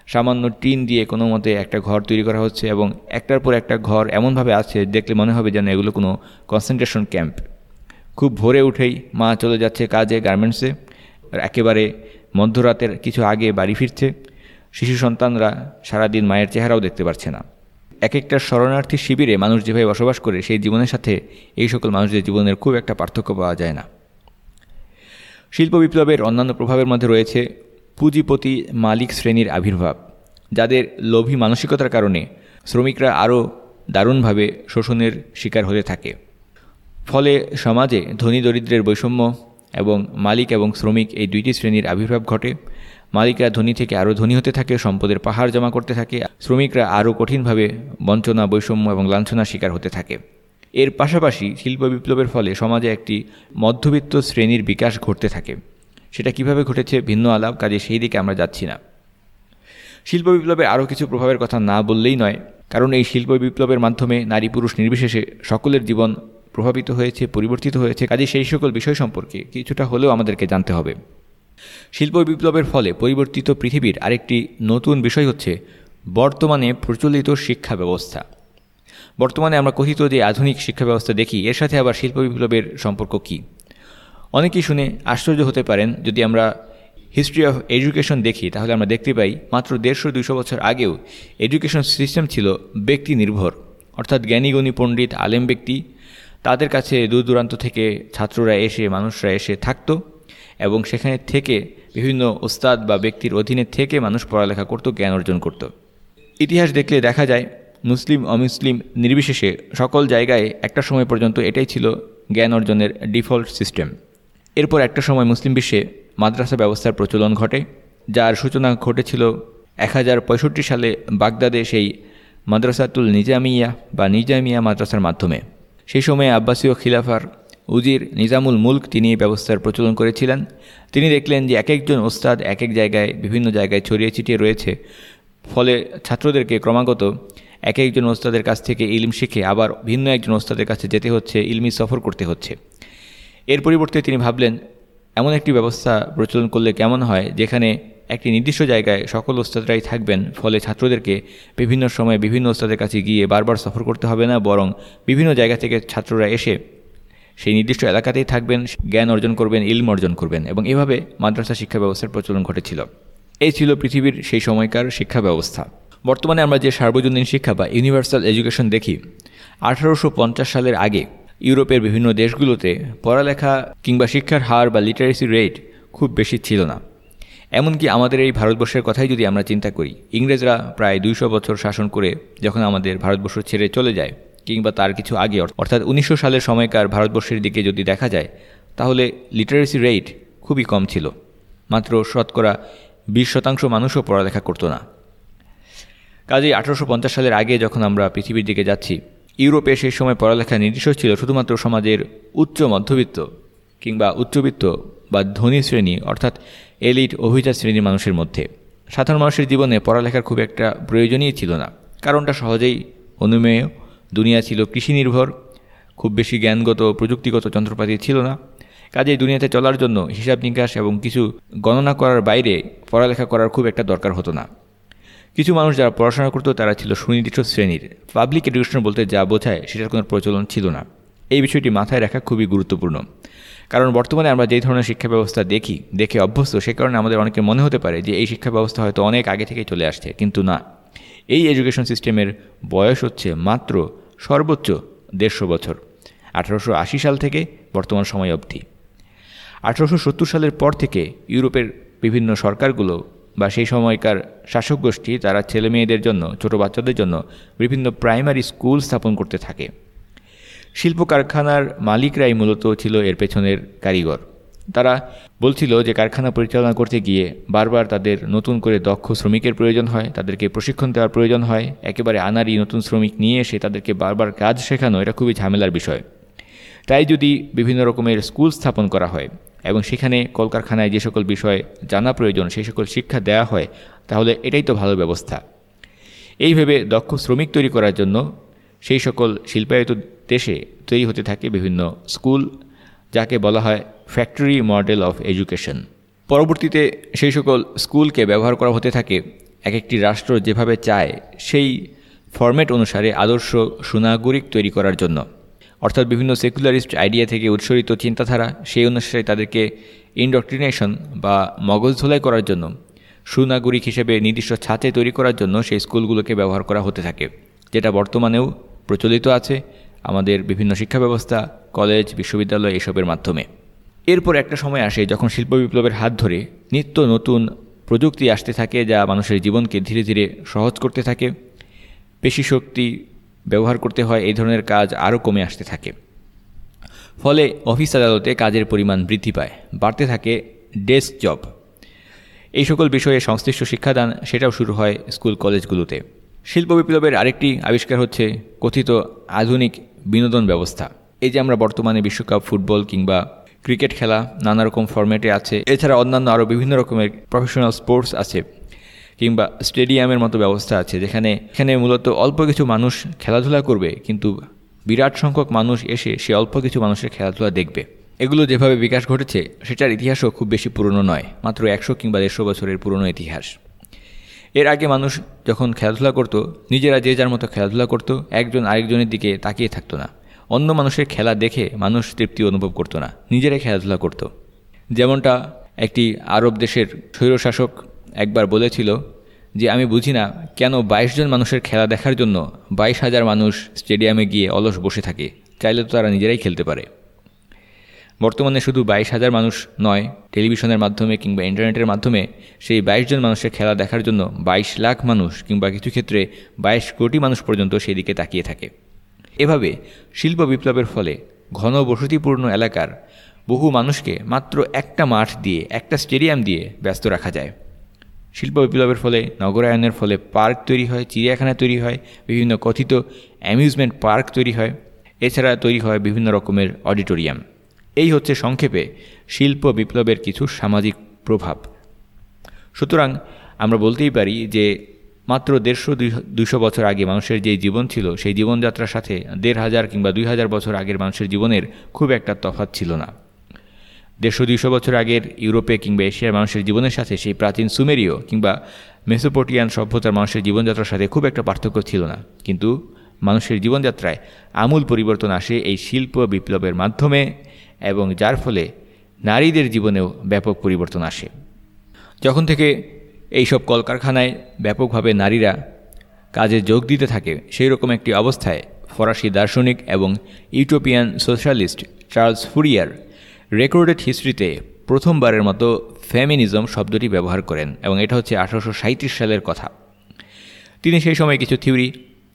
S2: সামান্য টিন দিয়ে কোনো মতে একটা ঘর তৈরি করা হচ্ছে এবং একটার পর একটা ঘর এমনভাবে আছে, দেখলে মনে হবে যেন এগুলো কোনো কনসেন্ট্রেশন ক্যাম্প খুব ভোরে উঠেই মা চলে যাচ্ছে কাজে গার্মেন্টসে একেবারে মধ্যরাতের কিছু আগে বাড়ি ফিরছে। শিশু সন্তানরা সারাদিন মায়ের চেহারাও দেখতে পারছে না। এক একটা শরণার্থী শিবিরে মানুষ যেভাবে বসবাস করে, সেই জীবনের সাথে এই সকল মানুষদের জীবনের খুব একটা পার্থক্য পাওয়া যায় না। শিল্প বিপ্লবের অন্যান্য প্রভাবের মধ্যে রয়েছে পুঁজিপতি মালিক শ্রেণির আবির্ভাব, যাদের লোভী মানসিকতার কারণে শ্রমিকরা আরও দারুণভাবে শোষণের শিকার হতে থাকে। ফলে সমাজে ধনী দরিদ্রের বৈষম্য এবং মালিক এবং শ্রমিক এই দুইটি শ্রেণির আবির্ভাব ঘটে। মালিকরা ধনী থেকে আরও ধনী হতে থাকে, সম্পদের পাহাড় জমা করতে থাকে। শ্রমিকরা আরও কঠিনভাবে বঞ্চনা, বৈষম্য এবং লাঞ্ছনার শিকার হতে থাকে। এর পাশাপাশি শিল্প বিপ্লবের ফলে সমাজে একটি মধ্যবিত্ত শ্রেণির বিকাশ ঘটতে থাকে। সেটা কীভাবে ঘটেছে ভিন্ন আলাপ, কাজে সেই দিকে আমরা যাচ্ছি না। শিল্প বিপ্লবের আরও কিছু প্রভাবের কথা না বললেই নয়, কারণ এই শিল্প বিপ্লবের মাধ্যমে নারী পুরুষ নির্বিশেষে সকলের জীবন প্রভাবিত হয়েছে, পরিবর্তিত হয়েছে, কাজে সেই সকল বিষয় সম্পর্কে কিছুটা হলেও আমাদেরকে জানতে হবে। শিল্প বিপ্লবের ফলে পরিবর্তিত পৃথিবীর আরেকটি নতুন বিষয় হচ্ছে বর্তমানে প্রচলিত শিক্ষা ব্যবস্থা। বর্তমানে আমরা কথিত যে আধুনিক শিক্ষা ব্যবস্থা দেখি, এর সাথে আবার শিল্প বিপ্লবের সম্পর্ক কী? অনেকেই শুনে আশ্চর্য হতে পারেন, যদি আমরা হিস্ট্রি অফ এডুকেশন দেখি, তাহলে আমরা দেখতে পাই মাত্র দেড়শো দুশো বছর আগেও এডুকেশন সিস্টেম ছিল ব্যক্তি নির্ভর অর্থাৎ জ্ঞানীগণী পণ্ডিত, আলেম ব্যক্তি তাদের কাছে দূর দূরান্ত থেকে ছাত্ররা এসে, মানুষরা এসে থাকতো এবং সেখানে থেকে বিভিন্ন ওস্তাদ বা ব্যক্তির অধীনে থেকে মানুষ পড়ালেখা করত, জ্ঞান অর্জন করত। ইতিহাস দেখলে দেখা যায়, মুসলিম, অমুসলিম নির্বিশেষে সকল জায়গায় একটা সময় পর্যন্ত এটাই ছিল জ্ঞান অর্জনের ডিফল্ট সিস্টেম এরপর একটা সময় মুসলিম বিশ্বে মাদ্রাসা ব্যবস্থার প্রচলন ঘটে, যার সূচনা ঘটেছিল এক হাজার পঁয়ষট্টি সালে বাগদাদে সেই মাদ্রাসাতুল নিজামিয়া বা নিজামিয়া মাদ্রাসার মাধ্যমে। সেই সময়ে আব্বাসীয় খিলাফার উজির নিজামুল মুল্ক তিনি এই ব্যবস্থার প্রচলন করেছিলেন। তিনি দেখলেন যে এক একজন ওস্তাদ এক এক জায়গায়, বিভিন্ন জায়গায় ছড়িয়ে ছিটিয়ে রয়েছে। ফলে ছাত্রদেরকে ক্রমাগত এক একজন ওস্তাদের কাছ থেকে ইলম শিখে আবার ভিন্ন একজন ওস্তাদের কাছে যেতে হচ্ছে, ইলমি সফর করতে হচ্ছে। এর পরিবর্তে তিনি ভাবলেন, এমন একটি ব্যবস্থা প্রচলন করলে কেমন হয়, যেখানে একটি নির্দিষ্ট জায়গায় সকল ওস্তাদরাই থাকবেন? ফলে ছাত্রদেরকে বিভিন্ন সময়ে বিভিন্ন ওস্তাদের কাছে গিয়ে বারবার সফর করতে হবে না, বরং বিভিন্ন জায়গা থেকে ছাত্ররা এসে সেই নির্দিষ্ট এলাকাতেই থাকবেন, জ্ঞান অর্জন করবেন, ইলম অর্জন করবেন। এবং এভাবে মাদ্রাসা শিক্ষা ব্যবস্থার প্রচলন ঘটেছিল। এই ছিল পৃথিবীর সেই সময়কার শিক্ষা ব্যবস্থা। বর্তমানে আমরা যে সার্বজনীন শিক্ষা বা ইউনিভার্সাল এডুকেশন দেখি, আঠারোশো পঞ্চাশ সালের আগে ইউরোপের বিভিন্ন দেশগুলোতে পড়ালেখা কিংবা শিক্ষার হার বা লিটারেসি রেট খুব বেশি ছিল না। এমনকি আমাদের এই ভারতবর্ষের কথাই যদি আমরা চিন্তা করি, ইংরেজরা প্রায় দুইশো বছর শাসন করে যখন আমাদের ভারতবর্ষ ছেড়ে চলে যায় কিংবা তার কিছু আগে, অর্থাৎ উনিশশো সালের সময়কার ভারতবর্ষের দিকে যদি দেখা যায়, তাহলে লিটারেসি রেট খুবই কম ছিল। মাত্র শতকরা বিশ শতাংশ মানুষও পড়ালেখা করতো না। কাজেই আঠারোশো পঞ্চাশ সালের আগে যখন আমরা পৃথিবীর দিকে যাচ্ছি ইউরোপে সেই সময় পড়ালেখা নির্দিষ্ট ছিল শুধুমাত্র সমাজের উচ্চ মধ্যবিত্ত কিংবা উচ্চবিত্ত বা ধনী শ্রেণি, অর্থাৎ এলিট অভিজাত শ্রেণির মানুষের মধ্যে। সাধারণ মানুষের জীবনে পড়ালেখার খুব একটা প্রয়োজনই ছিল না। কারণটা সহজেই অনুমেয়। দুনিয়া ছিল কৃষি নির্ভর খুব বেশি জ্ঞানগত প্রযুক্তিগত যন্ত্রপাতি ছিল না। কাজেই দুনিয়াতে চলার জন্য হিসাব নিকাশ এবং কিছু গণনা করার বাইরে পড়ালেখা করার খুব একটা দরকার হতো না। কিছু মানুষ যারা পড়াশোনা করতো, তারা ছিল সুনির্দিষ্ট শ্রেণির। পাবলিক এডুকেশন বলতে যা বোঝায়, সেটার কোনো প্রচলন ছিল না। এই বিষয়টি মাথায় রাখা খুবই গুরুত্বপূর্ণ। কারণ বর্তমানে আমরা যেই ধরনের শিক্ষা ব্যবস্থা দেখি, দেখে অভ্যস্ত, সে কারণে আমাদের অনেকের মনে হতে পারে যে, এই শিক্ষা ব্যবস্থা হয়তো অনেক আগে থেকেই চলে আসছে, কিন্তু না। এই এডুকেশন সিস্টেমের বয়স হচ্ছে মাত্র সর্বোচ্চ দেড়শো বছর, আঠারোশো আশি সাল থেকে বর্তমান সময় অবধি। আঠারোশো সত্তর সালের পর থেকে ইউরোপের বিভিন্ন সরকারগুলো বা সেই সময়কার শাসক গোষ্ঠী তারা ছেলে মেয়েদের জন্য, ছোট বাচ্চাদের জন্য বিভিন্ন প্রাইমারি স্কুল স্থাপন করতে থাকে। শিল্প কারখানার মালিকরাই মূলত ছিল এর পেছনের কারিগর। তারা বলছিল যে কারখানা পরিচালনা করতে গিয়ে বারবার তাদের নতুন করে দক্ষ শ্রমিকের প্রয়োজন হয়, তাদেরকে প্রশিক্ষণ দেওয়ার প্রয়োজন হয়, একেবারে আনারি নতুন শ্রমিক নিয়ে এসে তাদেরকে বারবার কাজ শেখানো এটা খুবই ঝামেলার বিষয়। তাই যদি বিভিন্ন রকমের স্কুল স্থাপন করা হয় এবং সেখানে কলকারখানায় যে সকল বিষয় জানা প্রয়োজন, সেই সকল শিক্ষা দেওয়া হয়, তাহলে এটাই তো ভালো ব্যবস্থা। এইভাবে দক্ষ শ্রমিক তৈরি করার জন্য সেই সকল শিল্পায়িত দেশে তৈরি হতে থাকে বিভিন্ন স্কুল, যাকে বলা হয় ফ্যাক্টরি মডেল অফ এডুকেশন। পরবর্তীতে সেই সকল স্কুলকে ব্যবহার করা হতে থাকে। এক একটি রাষ্ট্র যেভাবে চায়, সেই ফরম্যাট অনুসারে আদর্শ সুনাগরিক তৈরি করার জন্য। অর্থাৎ বিভিন্ন সেকুলারিস্ট আইডিয়া থেকে উৎসরিত চিন্তাধারা, সেই অনুসারে তাদেরকে ইনডক্ট্রিনেশন বা মগজ ধোলাই করার জন্য, সুনাগরিক হিসেবে নির্দিষ্ট ছাঁচে তৈরি করার জন্য সেই স্কুলগুলোকে ব্যবহার করা হতে থাকে, যেটা বর্তমানেও প্রচলিত আছে আমাদের বিভিন্ন শিক্ষা ব্যবস্থা কলেজ বিশ্ববিদ্যালয় এসবের মাধ্যমে। এরপর একটা সময় আসে যখন শিল্প বিপ্লবের হাত ধরে নিত্য নতুন প্রযুক্তি আসতে থাকে যা মানুষের জীবনকে ধীরে ধীরে সহজ করতে থাকে। পেশি শক্তি ব্যবহার করতে হয়, এই ধরনের কাজ আরও কমে আসতে থাকে। ফলে অফিস আদালতে কাজের পরিমাণ বৃদ্ধি পায়, বাড়তে থাকে ডেস্ক জব। এই সকল বিষয়ে সংশ্লিষ্ট শিক্ষাদান, সেটাও শুরু হয় স্কুল কলেজগুলোতে। শিল্প বিপ্লবের আরেকটি আবিষ্কার হচ্ছে কথিত আধুনিক বিনোদন ব্যবস্থা। এই যে আমরা বর্তমানে বিশ্বকাপ ফুটবল কিংবা ক্রিকেট খেলা নানা রকম ফরম্যাটে আছে, এছাড়া অন্যান্য আরও বিভিন্ন রকমের প্রফেশনাল স্পোর্টস আছে। কিংবা স্টেডিয়ামের মতো ব্যবস্থা আছে, যেখানে, এখানে মূলত অল্প কিছু মানুষ খেলাধুলা করবে, কিন্তু বিরাট সংখ্যক মানুষ এসে সে অল্প কিছু মানুষের খেলাধুলা দেখবে। এগুলো যেভাবে বিকাশ ঘটেছে, সেটার ইতিহাসও খুব বেশি পুরনো নয়, মাত্র একশো কিংবা দেড়শো বছরের পুরনো ইতিহাস। এর আগে মানুষ যখন খেলাধুলা করত, নিজেরা যে যার মতো খেলাধুলা করত, একজন আরেকজনের দিকে তাকিয়ে থাকতো না। অন্য মানুষের খেলা দেখে মানুষ তৃপ্তি অনুভব করতো না, নিজেরাই খেলাধুলা করত। যেমনটা একটি আরব দেশের স্বৈরশাসক একবার বলেছিল যে, আমি বুঝি না কেন বাইশ জন মানুষের খেলা দেখার জন্য বাইশ হাজার মানুষ স্টেডিয়ামে গিয়ে অলস বসে থাকে, চাইলে তো তারা নিজেরাই খেলতে পারে। বর্তমানে শুধু বাইশ হাজার মানুষ নয়, টেলিভিশনের মাধ্যমে কিংবা ইন্টারনেটের মাধ্যমে সেই বাইশ জন মানুষের খেলা দেখার জন্য বাইশ লাখ মানুষ কিংবা কিছু ক্ষেত্রে বাইশ কোটি মানুষ পর্যন্ত সেই দিকে তাকিয়ে থাকে। এভাবে শিল্প বিপ্লবের ফলে ঘন বসতিপূর্ণ এলাকার বহু মানুষকে মাত্র একটা মাঠ দিয়ে, একটা স্টেডিয়াম দিয়ে ব্যস্ত রাখা যায়। শিল্প বিপ্লবের ফলে, নগরায়নের ফলে পার্ক তৈরি হয়, চিড়িয়াখানা তৈরি হয়, বিভিন্ন কথিত অ্যামিউজমেন্ট পার্ক তৈরি হয়। এছাড়া তৈরি হয় বিভিন্ন রকমের অডিটোরিয়াম। এই হচ্ছে সংক্ষেপে শিল্প বিপ্লবের কিছু সামাজিক প্রভাব। সুতরাং আমরা বলতেই পারি যে, মাত্র দেড়শো দুশো বছর আগে মানুষের যে জীবন ছিল, সেই জীবনযাত্রার সাথে দেড় হাজার কিংবা দুই হাজার বছর আগের মানুষের জীবনের খুব একটা তফাৎ ছিল না। দেড়শো দুইশো বছর আগের ইউরোপে কিংবা এশিয়ার মানুষের জীবনের সাথে সেই প্রাচীন সুমেরীয় কিংবা মেসোপোটিয়ান সভ্যতার মানুষের জীবনযাত্রার সাথে খুব একটা পার্থক্য ছিল না। কিন্তু মানুষের জীবনযাত্রায় আমূল পরিবর্তন আসে এই শিল্প বিপ্লবের মাধ্যমে এবং যার ফলে নারীদের জীবনেও ব্যাপক পরিবর্তন আসে। যখন থেকে এইসব কলকারখানায় ব্যাপকভাবে নারীরা কাজে যোগ দিতে থাকে সেই রকম একটি অবস্থায় ফরাসি দার্শনিক এবং utopian socialist Charles Fourier recorded হিস্ট্রিতে প্রথমবারের মতো ফেমিনিজম শব্দটি ব্যবহার করেন, এবং এটা হচ্ছে আঠারোশো সালের কথা। তিনি সেই সময় কিছু থিওরি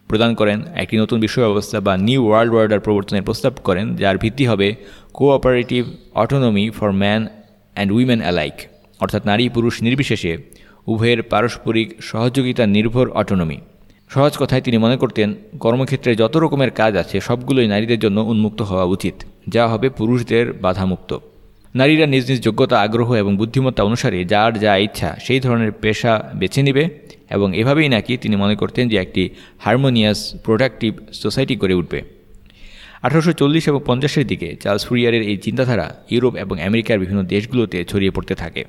S2: প্রদান করেন, একটি নতুন বিশ্ব ব্যবস্থা বা নিউ ওয়ার্ল্ড ওয়ার্ডার প্রবর্তনের প্রস্তাব করেন, যার ভিত্তি হবে cooperative autonomy for man and women alike, অর্থাৎ নারী পুরুষ নির্বিশেষে উভয়ের পারস্পরিক সহযোগিতা নির্ভর অটোনমি। সহজ কথায় তিনি মনে করতেন, কর্মক্ষেত্রে যত রকমের কাজ আছে, সবগুলোই নারীদের জন্য উন্মুক্ত হওয়া উচিত। যা হবে পুরুষদের বাধামুক্ত। নারীরা নিজ নিজ যোগ্যতা, আগ্রহ এবং বুদ্ধিমত্তা অনুসারে যার যা ইচ্ছা সেই ধরনের পেশা বেছে নেবে এবং এভাবেই নাকি তিনি মনে করতেন যে একটি হারমোনিয়াস, প্রোডাক্টিভ সোসাইটি গড়ে উঠবে। আঠারোশো চল্লিশ এবং পঞ্চাশের দিকে চার্লস ফুরিয়ারের এই চিন্তাধারা ইউরোপ এবং আমেরিকার বিভিন্ন দেশগুলোতে ছড়িয়ে পড়তে থাকে।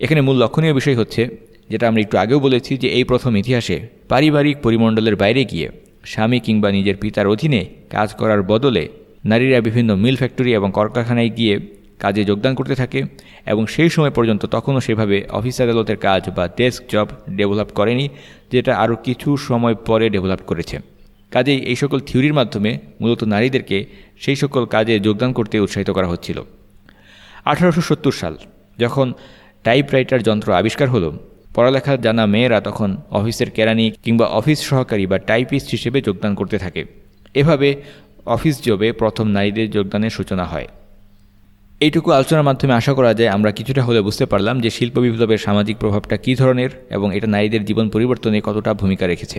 S2: এখানে মূল লক্ষণীয় বিষয় হচ্ছে, যেটা আমরা একটু আগেও বলেছি যে এই প্রথম ইতিহাসে পারিবারিক পরিমণ্ডলের বাইরে গিয়ে স্বামী কিংবা নিজের পিতার অধীনে কাজ করার বদলে নারীরা বিভিন্ন মিল ফ্যাক্টরি এবং কলকারখানায় গিয়ে কাজে যোগদান করতে থাকে এবং সেই সময় পর্যন্ত তখনও সেভাবে অফিস আদালতের কাজ বা ডেস্ক জব ডেভেলপ করেনি, যেটা আরও কিছু সময় পরে ডেভেলপ করেছে। কাজেই এই সকল থিওরির মাধ্যমে মূলত নারীদেরকে সেই সকল কাজে যোগদান করতে উৎসাহিত করা হচ্ছিল। আঠারোশো সত্তর সাল, যখন টাইপরাইটার যন্ত্র আবিষ্কার হলো পড়ালেখা জানা মেয়েরা তখন অফিসের কেরানি কিংবা অফিস সহকারী বা টাইপিস্ট হিসেবে যোগদান করতে থাকে। এভাবে অফিস জবে প্রথম নারীদের যোগদানের সূচনা হয়। এইটুকু আলোচনার মাধ্যমে আশা করা যায় আমরা কিছুটা হলে বুঝতে পারলাম যে শিল্প বিপ্লবের সামাজিক প্রভাবটা কী ধরনের এবং এটা নারীদের জীবন পরিবর্তনে কতটা ভূমিকা রেখেছে।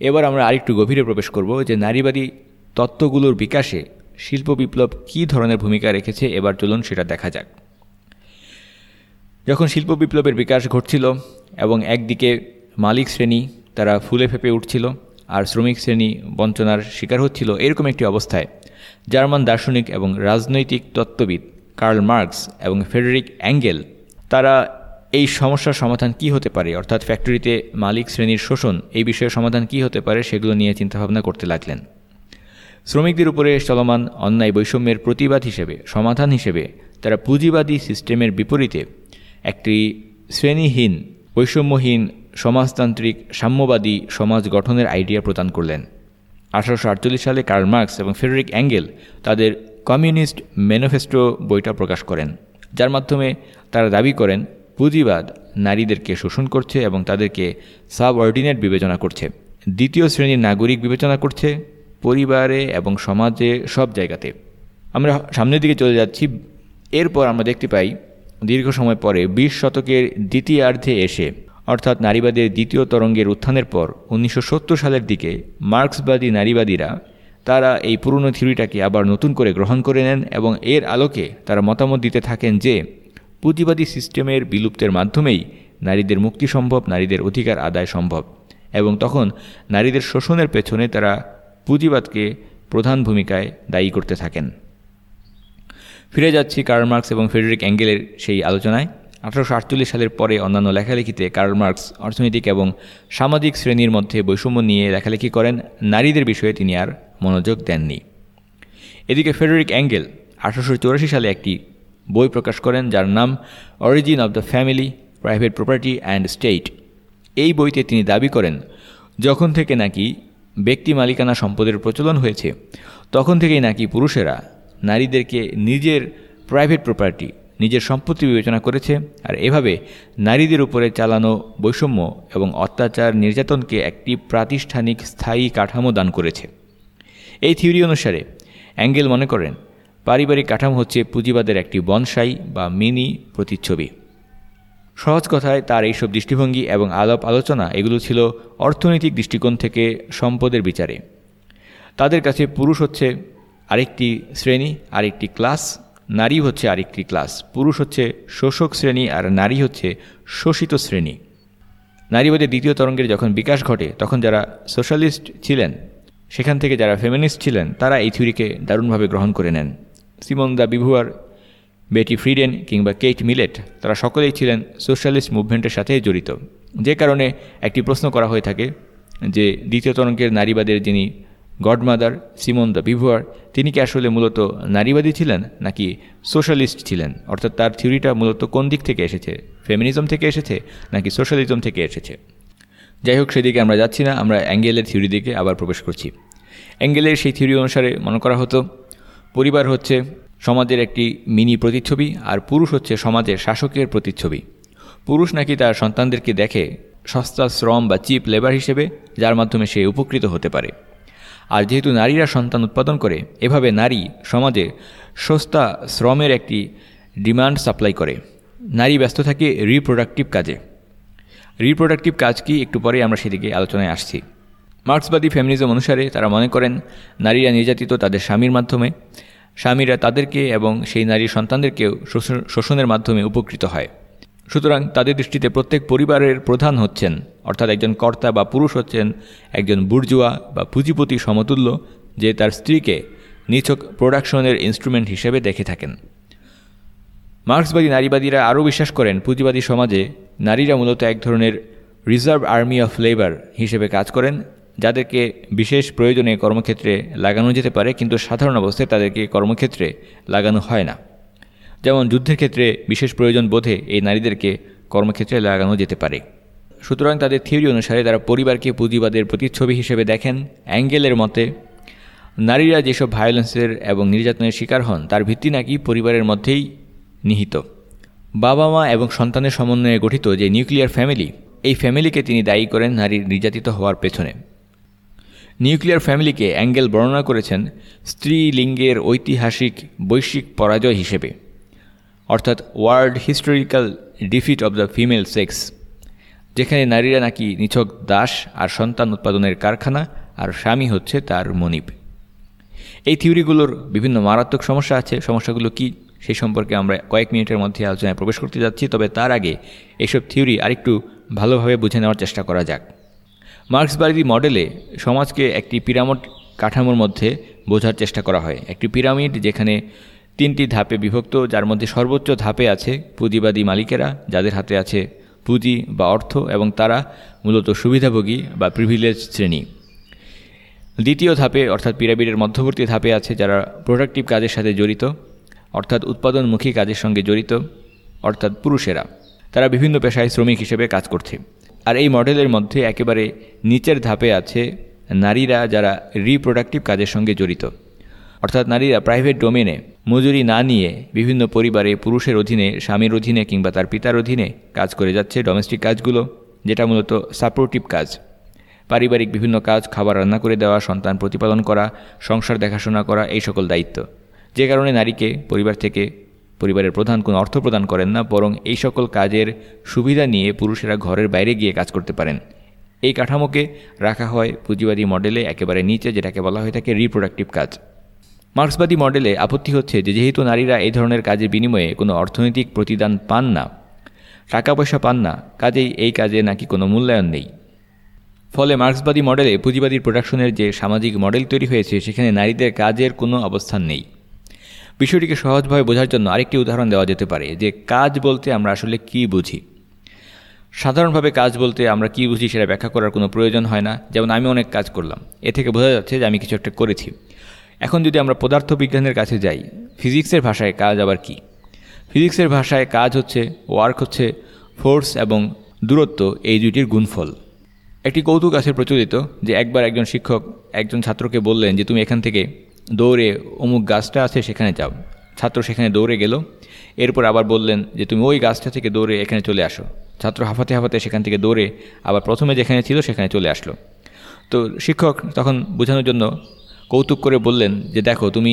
S2: এবার আমরা আরেকটু গভীরে প্রবেশ করব যে নারীবাদী তত্ত্বগুলোর বিকাশে শিল্প বিপ্লব কী ধরনের ভূমিকা রেখেছে, এবার চলুন সেটা দেখা যাক। যখন শিল্প বিপ্লবের বিকাশ ঘটছিল এবং একদিকে মালিক শ্রেণি তারা ফুলে ফেপে উঠছিল আর শ্রমিক শ্রেণি বঞ্চনার শিকার হচ্ছিল এরকম একটি অবস্থায়। জার্মান দার্শনিক এবং রাজনৈতিক তত্ত্ববিদ কার্ল মার্কস এবং ফেডারিক অ্যাঙ্গেল তারা এই সমস্যার সমাধান কি হতে পারে? অর্থাৎ ফ্যাক্টরিতে মালিক শ্রেণির শোষণ, এই বিষয়ে সমাধান কি হতে পারে সেগুলো নিয়ে চিন্তাভাবনা করতে লাগলেন। শ্রমিকদের উপরে চলমান অন্যায় বৈষম্যের প্রতিবাদ হিসেবে, সমাধান হিসেবে, তারা পুঁজিবাদী সিস্টেমের বিপরীতে একটি শ্রেণীহীন, বৈষম্যহীন সমাজতান্ত্রিক সাম্যবাদী সমাজ গঠনের আইডিয়া প্রদান করলেন। আঠারোশো সালে কার্ল মার্কস এবং ফেডারিক অ্যাঙ্গেল তাদের কমিউনিস্ট ম্যানিফেস্টো বইটা প্রকাশ করেন, যার মাধ্যমে তারা দাবি করেন, পুঁজিবাদ নারীদেরকে শোষণ করছে এবং তাদেরকে সাব অর্ডিনেট বিবেচনা করছে। দ্বিতীয় শ্রেণির নাগরিক বিবেচনা করছে পরিবারে এবং সমাজে সব জায়গাতে। আমরা সামনের দিকে চলে যাচ্ছি। এরপর আমরা দেখতে পাই, দীর্ঘ সময় পরে বিশ শতকের দ্বিতীয়ার্ধে এসে অর্থাৎ নারীবাদের দ্বিতীয় তরঙ্গের উত্থানের পর উনিশশো সত্তর সালের দিকে মার্ক্সবাদী নারীবাদীরা তারা এই পুরনো থিওরিটাকে আবার নতুন করে গ্রহণ করে নেন এবং এর আলোকে তারা মতামত দিতে থাকেন যে পুঁজিবাদী সিস্টেমের বিলুপ্তের মাধ্যমেই নারীদের মুক্তি সম্ভব, নারীদের অধিকার আদায় সম্ভব এবং তখন নারীদের শোষণের পেছনে তারা পুঁজিবাদকে প্রধান ভূমিকায় দায়ী করতে থাকেন। ফিরে যাচ্ছি কার্ল মার্কস এবং ফেডারিক অ্যাঙ্গেলের সেই আলোচনায়। আঠারোশো আটচল্লিশ সালের পরে অন্যান্য লেখালেখিতে কার্ল মার্কস অর্থনৈতিক এবং সামাজিক শ্রেণির মধ্যে বৈষম্য নিয়ে লেখালেখি করেন। নারীদের বিষয়ে তিনি আর মনোযোগ দেননি। এদিকে ফেডারিক অ্যাঙ্গেল আঠারোশো চুরাশি সালে একটি বই প্রকাশ করেন, যার নাম origin of the family private property and state এই বইতে তিনি দাবি করেন, যখন থেকে নাকি ব্যক্তি মালিকানা সম্পদের প্রচলন হয়েছে, তখন থেকেই নাকি পুরুষেরা নারীদেরকে নিজের প্রাইভেট প্রপার্টি নিজের সম্পত্তি বিবেচনা করেছে আর এভাবে নারীদের উপরে চালানো বৈষম্য এবং অত্যাচার নির্যাতনকে একটি প্রাতিষ্ঠানিক স্থায়ী কাঠামো দান করেছে। এই থিওরি অনুসারে অ্যাঙ্গেল মনে করেন, পারিবারিক কাঠামো হচ্ছে পুঁজিবাদের একটি বনসাই বা মিনি প্রতিচ্ছবি। সহজ কথায় তার এইসব দৃষ্টিভঙ্গি এবং আলাপ আলোচনা এগুলো ছিল অর্থনৈতিক দৃষ্টিকোণ থেকে সম্পদের বিচারে। তাদের কাছে পুরুষ হচ্ছে আরেকটি শ্রেণি, আরেকটি ক্লাস নারী হচ্ছে আরেকটি ক্লাস, পুরুষ হচ্ছে শোষক শ্রেণি আর নারী হচ্ছে শোষিত শ্রেণি। নারীবাদের দ্বিতীয় তরঙ্গের যখন বিকাশ ঘটে, তখন যারা সোশ্যালিস্ট ছিলেন, সেখান থেকে যারা ফেমিনিস্ট ছিলেন, তারা এই থিওরিকে দারুণভাবে গ্রহণ করে নেন। সিমন দা বিভুয়ার, বেটি ফ্রিডেন কিংবা কেট মিলেট, তারা সকলেই ছিলেন সোশ্যালিস্ট মুভমেন্টের সাথে জড়িত। যে কারণে একটি প্রশ্ন করা হয়ে থাকে যে দ্বিতীয় তরঙ্গের নারীবাদের যিনি গডমাদার সিমন দ্য বিভুয়ার তিনি কি আসলে মূলত নারীবাদী ছিলেন, নাকি সোশ্যালিস্ট ছিলেন? অর্থাৎ তার থিওরিটা মূলত কোন দিক থেকে এসেছে? ফেমিনিজম থেকে এসেছে, নাকি সোশ্যালিজম থেকে এসেছে? যাই হোক, সেদিকে আমরা যাচ্ছি না, আমরা অ্যাঙ্গেলের থিওরি দিকে আবার প্রবেশ করছি। অ্যাঙ্গেলের সেই থিওরি অনুসারে মনে করা হতো, পরিবার হচ্ছে সমাজের একটি মিনি প্রতিচ্ছবি, আর পুরুষ হচ্ছে সমাজের শাসকের প্রতিচ্ছবি। পুরুষ নাকি তার সন্তানদেরকে দেখে সস্তা শ্রম বা চিপ লেবার হিসেবে, যার মাধ্যমে সে উপকৃত হতে পারে। আর যেহেতু নারীরা সন্তান উৎপাদন করে, এভাবে নারী সমাজে সস্তা শ্রমের একটি ডিমান্ড সাপ্লাই করে। নারী ব্যস্ত থাকে রিপ্রোডাক্টিভ কাজে। রিপ্রোডাক্টিভ কাজ কি একটু পরে আমরা সেদিকে আলোচনায় আসছি। মার্ক্সবাদী ফ্যামিলিজম অনুসারে তারা মনে করেন, নারীরা নির্যাতিত তাদের স্বামীর মাধ্যমে। স্বামীরা তাদেরকে এবং সেই নারীর সন্তানদেরকেও শোষণের মাধ্যমে উপকৃত হয়। সুতরাং তাদের দৃষ্টিতে প্রত্যেক পরিবারের প্রধান হচ্ছেন, অর্থাৎ একজন কর্তা বা পুরুষ হচ্ছেন, একজন বুর্জুয়া বা পুঁজিপতি সমতুল্য, যে তার স্ত্রীকে নিছক প্রোডাকশনের ইনস্ট্রুমেন্ট হিসেবে দেখে থাকেন। মার্ক্সবাদী নারীবাদীরা আরও বিশ্বাস করেন, পুঁজিবাদী সমাজে নারীরা মূলত এক ধরনের রিজার্ভ আর্মি অফ লেবার হিসেবে কাজ করেন, যাদেরকে বিশেষ প্রয়োজনে কর্মক্ষেত্রে লাগানো যেতে পারে, কিন্তু সাধারণ অবস্থায় তাদেরকে কর্মক্ষেত্রে লাগানো হয় না। যেমন যুদ্ধের ক্ষেত্রে বিশেষ প্রয়োজন বোধে এই নারীদেরকে কর্মক্ষেত্রে লাগানো যেতে পারে। সুতরাং তাদের থিওরি অনুসারে তারা পরিবারকে পুঁজিবাদের প্রতিচ্ছবি হিসেবে দেখেন। অ্যাঙ্গেলের মতে, নারীরা যেসব ভায়োলেন্সের এবং নির্যাতনের শিকার হন, তার ভিত্তি নাকি পরিবারের মধ্যেই নিহিত। বাবা মা এবং সন্তানের সমন্বয়ে গঠিত যে নিউক্লিয়ার ফ্যামিলি, এই ফ্যামিলিকে তিনি দায়ী করেন নারীর নির্যাতিত হওয়ার পেছনে। নিউক্লিয়ার ফ্যামিলিকে অ্যাঙ্গেল বর্ণনা করেছেন স্ত্রী লিঙ্গের ঐতিহাসিক বৈশ্বিক পরাজয় হিসেবে। অর্থাৎ world historical defeat of the female sex, যেখানে নারীরা নাকি নিছক দাস আর সন্তান উৎপাদনের কারখানা আর স্বামী হচ্ছে তার মনিব। এই থিওরিগুলোর বিভিন্ন মারাত্মক সমস্যা আছে। সমস্যাগুলো কি সেই সম্পর্কে আমরা কয়েক মিনিটের মধ্যে আলোচনায় প্রবেশ করতে যাচ্ছি। তবে তার আগে এইসব থিওরি আরেকটু ভালোভাবে বুঝে নেওয়ার চেষ্টা করা যাক। মার্ক্সবাদী মডেলে সমাজকে একটি পিরামিড কাঠামোর মধ্যে বোঝার চেষ্টা করা হয়। একটি পিরামিড যেখানে তিনটি ধাপে বিভক্ত, যার মধ্যে সর্বোচ্চ ধাপে আছে পুঁজিবাদী মালিকেরা, যাদের হাতে আছে পুঁজি বা অর্থ এবং তারা মূলত সুবিধাভোগী বা প্রিভিলেজ শ্রেণি। দ্বিতীয় ধাপে, অর্থাৎ পিরামিডের মধ্যবর্তী ধাপে আছে যারা প্রোডাক্টিভ কাজের সাথে জড়িত, অর্থাৎ উৎপাদনমুখী কাজের সঙ্গে জড়িত, অর্থাৎ পুরুষেরা। তারা বিভিন্ন পেশায় শ্রমিক হিসেবে কাজ করছে। আর এই মডেলের মধ্যে একেবারে নিচের ধাপে আছে নারীরা যারা রিপ্রোডাক্টিভ কাজের সঙ্গে জড়িত। অর্থাৎ নারীরা প্রাইভেট ডোমেনে মজুরি না নিয়ে বিভিন্ন পরিবারে পুরুষের অধীনে, স্বামীর অধীনে কিংবা তার পিতার অধীনে কাজ করে যাচ্ছে ডোমেস্টিক কাজগুলো, যেটা মূলত সাপোর্টিভ কাজ। পারিবারিক বিভিন্ন কাজ, খাবার রান্না করে দেওয়া, সন্তান প্রতিপালন করা, সংসার দেখাশোনা করা, এই সকল দায়িত্ব। যে কারণে নারীকে পরিবার থেকে পরিবারের প্রধান কোনো অর্থ প্রদান করেন না, বরং এই সকল কাজের সুবিধা নিয়ে পুরুষেরা ঘরের বাইরে গিয়ে কাজ করতে পারেন। এই কাঠামোকে রাখা হয় পুঁজিবাদী মডেলে একেবারে নিচে, যেটাকে বলা হয়ে থাকে রিপ্রোডাক্টিভ কাজ। মার্ক্সবাদী মডেলে আপত্তি হচ্ছে যে যেহেতু নারীরা এই ধরনের কাজের বিনিময়ে কোনো অর্থনৈতিক প্রতিদান পান না টাকা পয়সা পান না, কাজেই এই কাজে নাকি কোনো মূল্যায়ন নেই। ফলে মার্ক্সবাদী মডেলে পুঁজিবাদী প্রোডাকশনের যে সামাজিক মডেল তৈরি হয়েছে, সেখানে নারীদের কাজের কোনো অবস্থান নেই। বিষয়টিকে সহজভাবে বোঝার জন্য আরেকটি উদাহরণ দেওয়া যেতে পারে, যে কাজ বলতে আমরা আসলে কি বুঝি? সাধারণভাবে কাজ বলতে আমরা কি বুঝি সেটা ব্যাখ্যা করার কোনো প্রয়োজন হয় না। যেমন আমি অনেক কাজ করলাম, এ থেকে বোঝা যাচ্ছে যে আমি কিছু একটা করেছি। এখন যদি আমরা পদার্থবিজ্ঞানের কাছে যাই, ফিজিক্সের ভাষায় কাজ আবার কি? ফিজিক্সের ভাষায় কাজ হচ্ছে ওয়ার্ক হচ্ছে ফোর্স এবং দূরত্ব, এই দুইটির গুণফল। একটি কৌতুক আছে প্রচলিত যে একবার একজন শিক্ষক একজন ছাত্রকে বললেন যে, তুমি এখান থেকে দৌড়ে অমুক গাছটা আছে সেখানে যাও। ছাত্র সেখানে দৌড়ে গেল। এরপর আবার বললেন যে, তুমি ওই গাছটা থেকে দৌড়ে এখানে চলে আসো। ছাত্র হাফাতে হাফাতে সেখান থেকে দৌড়ে আবার প্রথমে যেখানে ছিল সেখানে চলে আসলো। তো শিক্ষক তখন বোঝানোর জন্য কৌতুক করে বললেন যে, দেখো, তুমি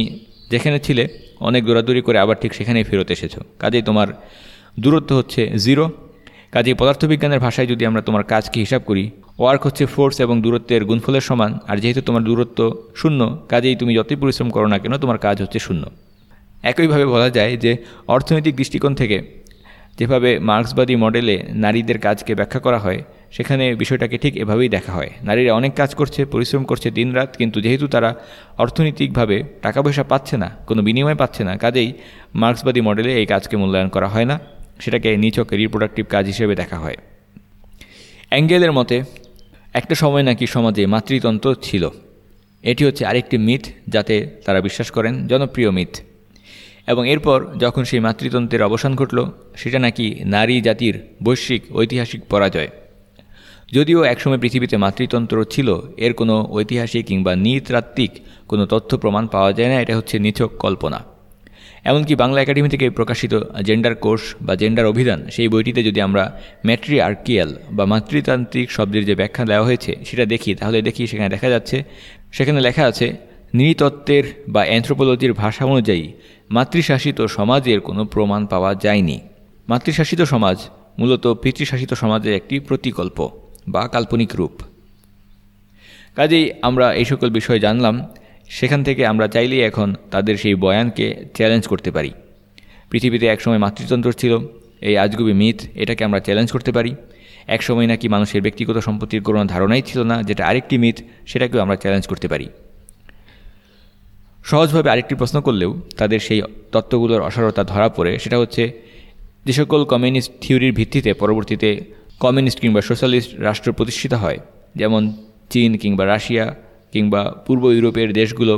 S2: যেখানে ছিলে, অনেক দৌড়াদৌড়ি করে আবার ঠিক সেখানেই ফেরত এসেছ। কাজেই তোমার দূরত্ব হচ্ছে জিরো কাজেই পদার্থবিজ্ঞানের ভাষায় যদি আমরা তোমার কাজকে হিসাব করি ওয়ার্ক হচ্ছে ফোর্স এবং দূরত্বের গুণফলের সমান। আর যেহেতু তোমার দূরত্ব শূন্য, কাজেই তুমি যতই পরিশ্রম করো না কেন, তোমার কাজ হচ্ছে শূন্য। একইভাবে বলা যায় যে, অর্থনৈতিক দৃষ্টিকোণ থেকে যেভাবে মার্ক্সবাদী মডেলে নারীদের কাজকে ব্যাখ্যা করা হয় সেখানে বিষয়টাকে ঠিক এভাবেই দেখা হয়। নারীরা অনেক কাজ করছে, পরিশ্রম করছে দিনরাত, কিন্তু যেহেতু তারা অর্থনৈতিকভাবে টাকা পয়সা পাচ্ছে না, কোনো বিনিময় পাচ্ছে না, কাজেই মার্ক্সবাদী মডেলে এই কাজকে মূল্যায়ন করা হয় না। সেটাকে নিচক রিপ্রোডাক্টিভ কাজ হিসেবে দেখা হয়। অ্যাঙ্গেলের মতে, একটা সময় নাকি সমাজে মাতৃতন্ত্র ছিল। এটি হচ্ছে আরেকটি মিথ যাতে তারা বিশ্বাস করেন, জনপ্রিয় মিথ। এবং এরপর যখন সেই মাতৃতন্ত্রের অবসান ঘটল, সেটা নাকি নারী জাতির বৈশ্বিক, ঐতিহাসিক পরাজয়। যদিও একসময় পৃথিবীতে মাতৃতন্ত্র ছিল, এর কোনো ঐতিহাসিক কিংবা নৃতাত্ত্বিক কোনো তথ্য প্রমাণ পাওয়া যায় না, এটা হচ্ছে নিছক কল্পনা। এমনকি বাংলা একাডেমি থেকে প্রকাশিত জেন্ডার কোর্স বা জেন্ডার অভিধান, সেই বইটিতে যদি আমরা ম্যাট্রি আর্কিয়াল বা মাতৃতান্ত্রিক শব্দের যে ব্যাখ্যা দেওয়া হয়েছে সেটা দেখি, তাহলে দেখি সেখানে দেখা যাচ্ছে, সেখানে লেখা আছে, নৃতত্ত্বের বা অ্যান্থ্রোপোলজির ভাষা অনুযায়ী মাতৃশাসিত সমাজের কোনো প্রমাণ পাওয়া যায়নি। মাতৃশাসিত সমাজ মূলত পিতৃশাসিত সমাজের একটি প্রতিকল্প। বা কাল্পনিক রূপ। কাজেই আমরা এই সকল বিষয় জানলাম, সেখান থেকে আমরা চাইলেই এখন তাদের সেই বয়ানকে চ্যালেঞ্জ করতে পারি। পৃথিবীতে একসময় মাতৃতন্ত্র ছিল, এই আজগুবি মিথ এটাকে আমরা চ্যালেঞ্জ করতে পারি। একসময় নাকি মানুষের ব্যক্তিগত সম্পত্তির কোনো ধারণাই ছিল না যেটা আরেকটি মিথ সেটাকেও আমরা চ্যালেঞ্জ করতে পারি। সহজভাবে আরেকটি প্রশ্ন করলেও তাদের সেই তত্ত্বগুলোর অসারতা ধরা পড়ে, সেটা হচ্ছে, যে সকল কমিউনিস্ট থিওরির ভিত্তিতে পরবর্তীতে কমিউনিস্ট কিংবা সোশ্যালিস্ট রাষ্ট্র প্রতিষ্ঠিত হয়, যেমন চীন কিংবা রাশিয়া কিংবা পূর্ব ইউরোপের দেশগুলো।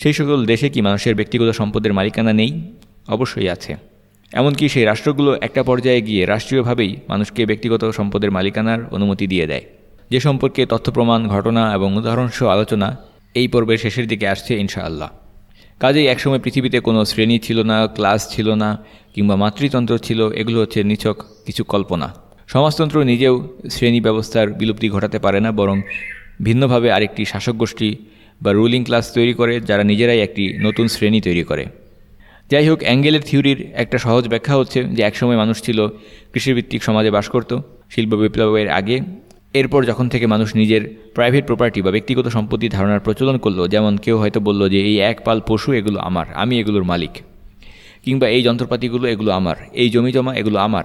S2: সেই সকল দেশে কি মানুষের ব্যক্তিগত সম্পদের মালিকানা নেই? অবশ্যই আছে। এমনকি সেই রাষ্ট্রগুলো একটা পর্যায়ে গিয়ে রাষ্ট্রীয়ভাবেই মানুষকে ব্যক্তিগত সম্পদের মালিকানার অনুমতি দিয়ে দেয়। যে সম্পর্কে তথ্য প্রমাণ, ঘটনা এবং উদাহরণসহ আলোচনা এই পর্বের শেষের দিকে আসছে ইনশাআল্লাহ। কাজেই একসময় পৃথিবীতে কোনো শ্রেণি ছিল না, ক্লাস ছিল না কিংবা মাতৃতন্ত্র ছিল, এগুলো হচ্ছে নিছক কিছু কল্পনা। সমাজতন্ত্র নিজেও শ্রেণি ব্যবস্থার বিলুপ্তি ঘটাতে পারে না, বরং ভিন্নভাবে আরেকটি শাসক গোষ্ঠী বা রুলিং ক্লাস তৈরি করে, যারা নিজেরাই একটি নতুন শ্রেণি তৈরি করে। যাই হোক, অ্যাঙ্গেলের থিওরির একটা সহজ ব্যাখ্যা হচ্ছে যে, একসময় মানুষ ছিল কৃষিভিত্তিক সমাজে বাস করত, শিল্প বিপ্লবের আগে। এরপর যখন থেকে মানুষ নিজের প্রাইভেট প্রপার্টি বা ব্যক্তিগত সম্পত্তি ধারণার প্রচলন করল, যেমন কেউ হয়তো বলল যে, এই এক পাল পশু, এগুলো আমার, আমি এগুলোর মালিক। কিংবা, এই যন্ত্রপাতিগুলো, এগুলো আমার, এই জমি জমা, এগুলো আমার।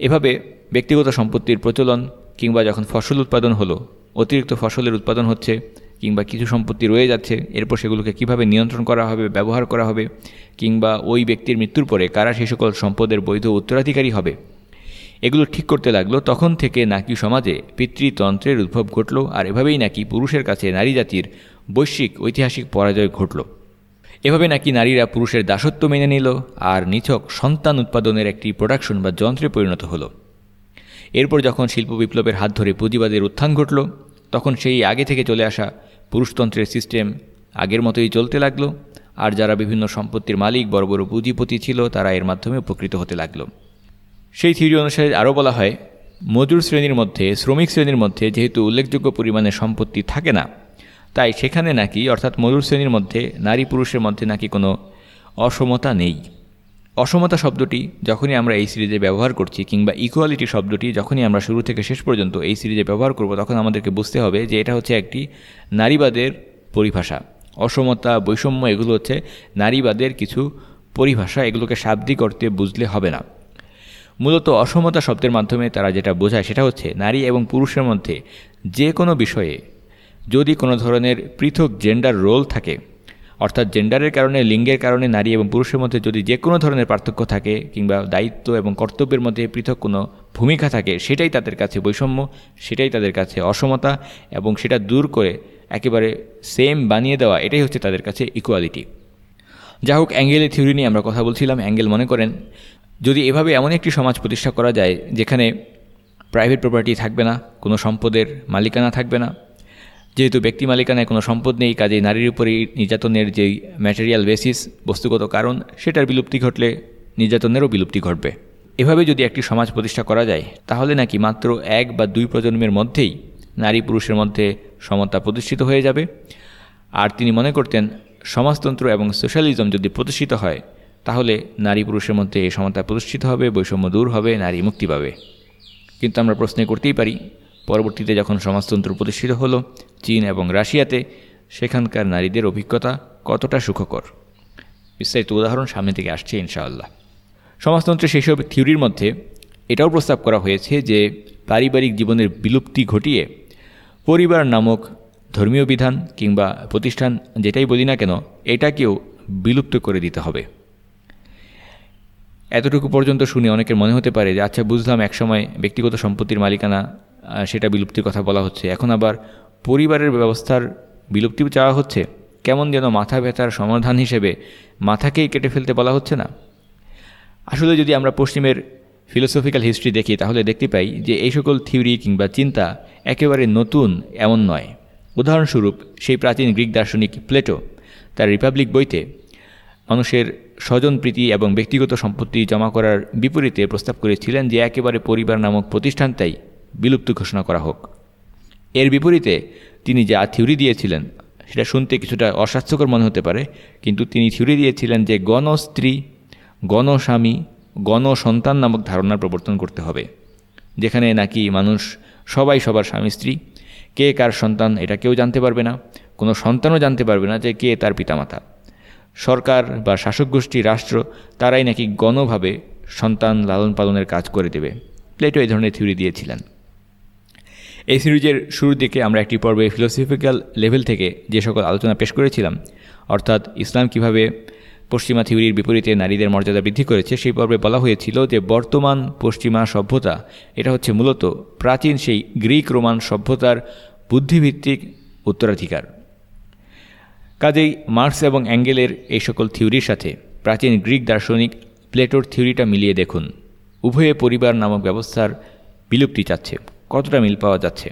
S2: এভাবে ব্যক্তিগত সম্পত্তির প্রচলন কিংবা যখন ফসল উৎপাদন হলো, অতিরিক্ত ফসলের উৎপাদন হচ্ছে কিংবা কিছু সম্পত্তি রয়ে যাচ্ছে, এরপর সেগুলোকে কীভাবে নিয়ন্ত্রণ করা হবে, ব্যবহার করা হবে কিংবা ওই ব্যক্তির মৃত্যুর পরে কারা সেই সকল সম্পদের বৈধ উত্তরাধিকারী হবে, এগুলো ঠিক করতে লাগল, তখন থেকে নাকি সমাজে পিতৃতন্ত্রের উদ্ভব ঘটল আর এভাবেই নাকি পুরুষের কাছে নারী জাতির বৈশ্বিক, ঐতিহাসিক পরাজয় ঘটল। এভাবে নাকি নারীরা পুরুষের দাসত্ব মেনে নিল আর নিছক সন্তান উৎপাদনের একটি প্রোডাকশন বা যন্ত্রে পরিণত হলো। এরপর যখন শিল্প বিপ্লবের হাত ধরে পুঁজিবাদের উত্থান ঘটল, তখন সেই আগে থেকে চলে আসা পুরুষতন্ত্রের সিস্টেম আগের মতোই চলতে লাগল আর যারা বিভিন্ন সম্পত্তির মালিক, বড় বড় পুঁজিপতি ছিল, তারা এর মাধ্যমে উপকৃত হতে লাগল। সেই থিওরি অনুসারে আরও বলা হয়, মজুর শ্রেণির মধ্যে, শ্রমিক শ্রেণির মধ্যে যেহেতু উল্লেখযোগ্য পরিমাণে সম্পত্তি থাকে না তাই সেখানে নাকি, অর্থাৎ মজুর শ্রেণির মধ্যে, নারী পুরুষের মধ্যে নাকি কোনো অসমতা নেই। অসমতা শব্দটি যখনই আমরা এই সিরিজে ব্যবহার করছি, কিংবা ইকুয়ালিটি শব্দটি যখনই আমরা শুরু থেকে শেষ পর্যন্ত এই সিরিজে ব্যবহার করব, তখন আমাদেরকে বুঝতে হবে যে এটা হচ্ছে একটি নারীবাদের পরিভাষা। অসমতা, বৈষম্য, এগুলো হচ্ছে নারীবাদের কিছু পরিভাষা, এগুলোকে শাব্দিক অর্থে বুঝলে হবে না। মূলত অসমতা শব্দের মাধ্যমে তারা যেটা বোঝায় সেটা হচ্ছে, নারী এবং পুরুষের মধ্যে যে কোনো বিষয়ে যদি কোনো ধরনের পৃথক জেন্ডার রোল থাকে, অর্থাৎ জেন্ডারের কারণে, লিঙ্গের কারণে, নারী এবং পুরুষের মধ্যে যদি যে কোনো ধরনের পার্থক্য থাকে কিংবা দায়িত্ব এবং কর্তব্যের মধ্যে পৃথক কোনো ভূমিকা থাকে, সেটাই তাদের কাছে বৈষম্য, সেটাই তাদের কাছে অসমতা এবং সেটা দূর করে একেবারে সেম বানিয়ে দেওয়া, এটাই হচ্ছে তাদের কাছে ইকুয়ালিটি যা হোক, অ্যাঙ্গেলের থিওরি নিয়ে আমরা কথা বলছিলাম। অ্যাঙ্গেল মনে করেন, যদি এভাবে এমন একটি সমাজ প্রতিষ্ঠা করা যায় যেখানে প্রাইভেট প্রপার্টি থাকবে না, কোনো সম্পদের মালিকানা থাকবে না যেহেতু ব্যক্তি মালিকানায় কোনো সম্পদ নেই, কাজেই নারীর উপরেই নির্যাতনের যেই ম্যাটেরিয়াল বেসিস বস্তুগত কারণ, সেটার বিলুপ্তি ঘটলে নির্যাতনেরও বিলুপ্তি ঘটবে। এভাবে যদি একটি সমাজ প্রতিষ্ঠা করা যায়, তাহলে নাকি মাত্র এক বা দুই প্রজন্মের মধ্যেই নারী পুরুষের মধ্যে সমতা প্রতিষ্ঠিত হয়ে যাবে। আর তিনি মনে করতেন, সমাজতন্ত্র এবং সোশ্যালিজম যদি প্রতিষ্ঠিত হয়, তাহলে নারী পুরুষের মধ্যে এই সমতা প্রতিষ্ঠিত হবে, বৈষম্য দূর হবে, নারী মুক্তি পাবে। কিন্তু আমরা প্রশ্ন করতেই পারি, পরবর্তীতে যখন সমাজতন্ত্র প্রতিষ্ঠিত হলো চীন এবং রাশিয়াতে সেখানকার নারীদের অভিজ্ঞতা কতটা সুখকর? বিস্তারিত উদাহরণ সামনে থেকে আসছে, ইনশাআল্লাহ। সমাজতন্ত্রের সেসব থিওরির মধ্যে এটাও প্রস্তাব করা হয়েছে যে পারিবারিক জীবনের বিলুপ্তি ঘটিয়ে পরিবার নামক ধর্মীয় বিধান কিংবা প্রতিষ্ঠান যেটাই বলি না কেন, এটাকেও বিলুপ্ত করে দিতে হবে। এতটুকু পর্যন্ত শুনে অনেকের মনে হতে পারে যে আচ্ছা বুঝলাম, একসময় ব্যক্তিগত সম্পত্তির মালিকানা সেটা বিলুপ্তির কথা বলা হচ্ছে। এখন আবার পরিবারের ব্যবস্থার বিলুপ্তি চাওয়া হচ্ছে, কেমন যেন মাথা ব্যথার সমাধান হিসেবে মাথাকেই কেটে ফেলতে বলা হচ্ছে না। আসলে যদি আমরা পশ্চিমের ফিলোসফিক্যাল হিস্ট্রি দেখি, তাহলে দেখতে পাই যে এই সকল থিওরি কিংবা চিন্তা একেবারে নতুন, এমন নয়। উদাহরণস্বরূপ সেই প্রাচীন গ্রিক দার্শনিক প্লেটো, তার রিপাবলিক বইতে মানুষের স্বজন প্রীতি এবং ব্যক্তিগত সম্পত্তি জমা করার বিপরীতে প্রস্তাব করেছিলেন যে একেবারে পরিবার নামক প্রতিষ্ঠানটাই বিলুপ্ত ঘোষণা করা হোক। এর বিপরীতে তিনি যা থিওরি দিয়েছিলেন, সেটা শুনতে কিছুটা অস্বাস্থ্যকর মনে হতে পারে, কিন্তু তিনি থিওরি দিয়েছিলেন যে গণস্ত্রী গণস্বামী গণসন্তান নামক ধারণার প্রবর্তন করতে হবে, যেখানে নাকি মানুষ সবাই সবার স্বামী স্ত্রী। কে কার সন্তান এটা কেউ জানতে পারবে না, কোনো সন্তানও জানতে পারবে না যে কে তার পিতামাতা। সরকার বা শাসক গোষ্ঠী, রাষ্ট্র, তারাই নাকি গণভাবে সন্তান লালন পালনের কাজ করে দেবে। প্লেটো এই ধরনের থিওরি দিয়েছিলেন। এই সিরিজের শুরুর দিকে আমরা একটি পর্বে ফিলোসফিক্যাল লেভেল থেকে যে সকল আলোচনা পেশ করেছিলাম, অর্থাৎ ইসলাম কীভাবে পশ্চিমা থিওরির বিপরীতে নারীদের মর্যাদা বৃদ্ধি করেছে, সেই পর্বে বলা হয়েছিল যে বর্তমান পশ্চিমা সভ্যতা, এটা হচ্ছে মূলত প্রাচীন সেই গ্রিক রোমান সভ্যতার বুদ্ধিভিত্তিক উত্তরাধিকার। কাজেই মার্কস এবং অ্যাঙ্গেলের এই সকল থিওরির সাথে প্রাচীন গ্রিক দার্শনিক প্লেটোর থিওরিটা মিলিয়ে দেখুন। উভয়ে পরিবার নামক ব্যবস্থার বিলুপ্তি চাচ্ছে। কতটা মিল পাওয়া যাচ্ছে?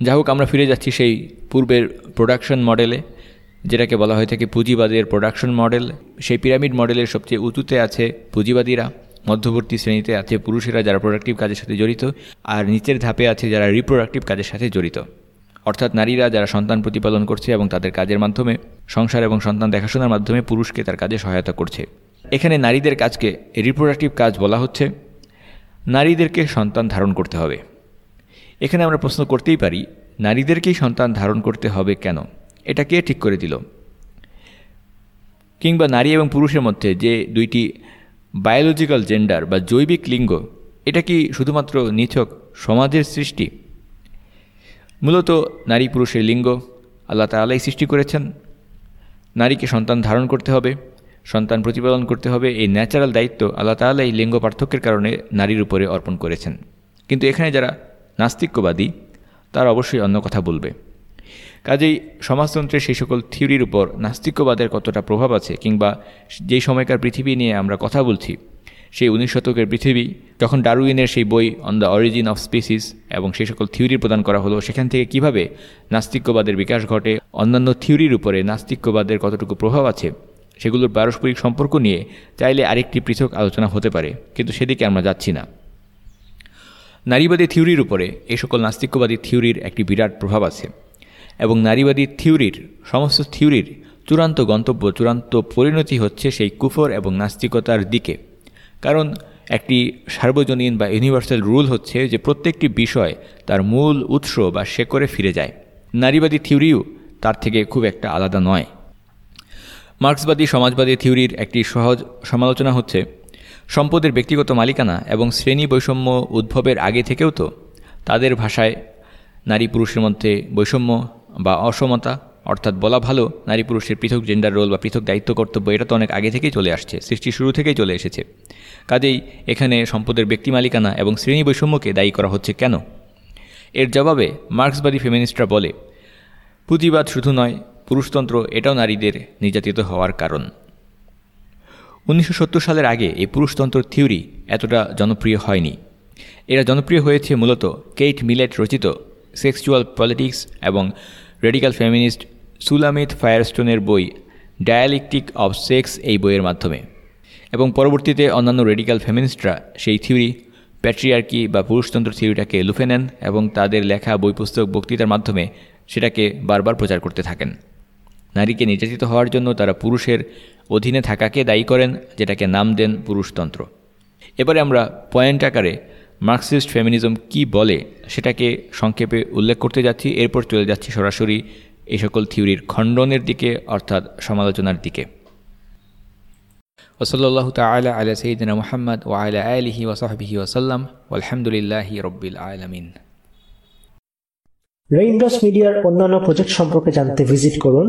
S2: যা হোক আমরা ফিরে যাচ্ছি সেই পূর্বের প্রোডাকশন মডেলে যেটাকে বলা হয়ে থাকে পুঁজিবাদের প্রোডাকশন মডেল সেই পিরামিড মডেলের সবচেয়ে উঁচুতে আছে পুঁজিবাদীরা, মধ্যবর্তী শ্রেণীতে আছে পুরুষেরা যারা প্রোডাক্টিভ কাজের সাথে জড়িত, আর নিচের ধাপে আছে যারা রিপ্রোডাক্টিভ কাজের সাথে জড়িত। অর্থাৎ নারীরা যারা সন্তান প্রতিপালন করছে এবং তাদের কাজের মাধ্যমে, সংসার এবং সন্তান দেখাশোনার মাধ্যমে পুরুষকে তার কাজে সহায়তা করছে। এখানে নারীদের কাজকে রিপ্রোডাক্টিভ কাজ বলা হচ্ছে। নারীদেরকে সন্তান ধারণ করতে হবে। এখানে আমরা প্রশ্ন করতেই পারি, নারীদেরকেই সন্তান ধারণ করতে হবে কেন? এটা কে ঠিক করে দিল? কিংবা নারী এবং পুরুষের মধ্যে যে দুইটি বায়োলজিক্যাল জেন্ডার বা জৈবিক লিঙ্গ, এটা কি শুধুমাত্র নিছক সমাজের সৃষ্টি? মূলত নারী পুরুষের লিঙ্গ, আল্লাহ তালাই সৃষ্টি করেছেন। নারীকে সন্তান ধারণ করতে হবে, সন্তান প্রতিপালন করতে হবে, এই ন্যাচারাল দায়িত্ব আল্লাহ তালা এই লিঙ্গ পার্থক্যের কারণে নারীর উপরে অর্পণ করেছেন। কিন্তু এখানে যারা নাস্তিক্যবাদী, তারা অবশ্যই অন্য কথা বলবে। কাজেই সমাজতন্ত্রের সেই সকল থিওরির উপর নাস্তিক্যবাদের কতটা প্রভাব আছে কিংবা যেই সময়কার পৃথিবী নিয়ে আমরা কথা বলছি, সেই উনিশ শতকের পৃথিবী, যখন ডারুইনের সেই বই on the origin of species এবং সেই সকল থিওরি প্রদান করা হলো, সেখান থেকে কীভাবে নাস্তিক্যবাদের বিকাশ ঘটে, অন্যান্য থিওরির উপরে নাস্তিক্যবাদের কতটুকু প্রভাব আছে, সেগুলোর পারস্পরিক সম্পর্ক নিয়ে চাইলে আরেকটি পৃথক আলোচনা হতে পারে, কিন্তু সেদিকে আমরা যাচ্ছি না। নারীবাদী থিওরির উপরে এই সকল নাস্তিক্যবাদী থিওরির একটি বিরাট প্রভাব আছে এবং নারীবাদী থিওরির, সমস্ত থিওরির চূড়ান্ত গন্তব্য, চূড়ান্ত পরিণতি হচ্ছে সেই কুফর এবং নাস্তিকতার দিকে। কারণ একটি সার্বজনীন বা ইউনিভার্সাল রুল হচ্ছে যে প্রত্যেকটি বিষয় তার মূল উৎস বা শেকরে ফিরে যায়। নারীবাদী থিওরিও তার থেকে খুব একটা আলাদা নয়। মার্ক্সবাদী, সমাজবাদী থিওরির একটি সহজ সমালোচনা হচ্ছে সম্পদের ব্যক্তিগত মালিকানা এবং শ্রেণি বৈষম্য উদ্ভবের আগে থেকেও তো তাদের ভাষায় নারী পুরুষের মধ্যে বৈষম্য বা অসমতা, অর্থাৎ বলা ভালো নারী পুরুষের পৃথক জেন্ডার রোল বা পৃথক দায়িত্ব, কর্তব্য, এটা তো অনেক আগে থেকেই চলে আসছে, সৃষ্টি শুরু থেকেই চলে এসেছে। কাজেই এখানে সম্পদের ব্যক্তি মালিকানা এবং শ্রেণি বৈষম্যকে দায়ী করা হচ্ছে কেন? এর জবাবে মার্ক্সবাদী ফেমিনিস্টরা বলে, পুঁজিবাদ শুধু নয়, পুরুষতন্ত্র এটাও নারীদের নির্যাতিত হওয়ার কারণ। উনিশশো সত্তর সালের আগে এই পুরুষতন্ত্র থিওরি এতটা জনপ্রিয় হয়নি। এরা জনপ্রিয় হয়েছে মূলত কেইট মিলেট রচিত সেক্সুয়াল পলিটিক্স এবং রেডিক্যাল ফেমিনিস্ট সুলামিত ফায়ারস্টোনের বই ডায়ালেকটিক অব সেক্স এই বইয়ের মাধ্যমে। এবং পরবর্তীতে অন্যান্য রেডিক্যাল ফেমিনিস্টরা সেই থিওরি, প্যাট্রিয়ার্কি বা পুরুষতন্ত্র থিওরিটাকে লুফে নেন এবং তাদের লেখা বই পুস্তক বক্তৃতার মাধ্যমে সেটাকে বারবার প্রচার করতে থাকেন। নারীকে নির্যাতিত হওয়ার জন্য তারা পুরুষের অধীনে থাকাকে দায়ী করেন যেটাকে নাম দেন পুরুষতন্ত্র। এবারে আমরা পয়েন্ট আকারে মার্কসিস্ট ফেমিনিজম কি বলে সেটাকে সংক্ষেপে উল্লেখ করতে যাচ্ছি এরপর চলে যাচ্ছি সরাসরি এই সকল থিওরির খণ্ডনের দিকে অর্থাৎ সমালোচনার দিকে। ওসল্লাহ তালা আলা সঈদিনা মোহাম্মদ ও আলা আলহি ওসাহবিহি ওসাল্লাম আলহামদুলিল্লাহি রব্বিল আলমিন।
S1: রেইনড্রপস মিডিয়ার অন্যান্য প্রজেক্ট সম্পর্কে জানতে ভিজিট করুন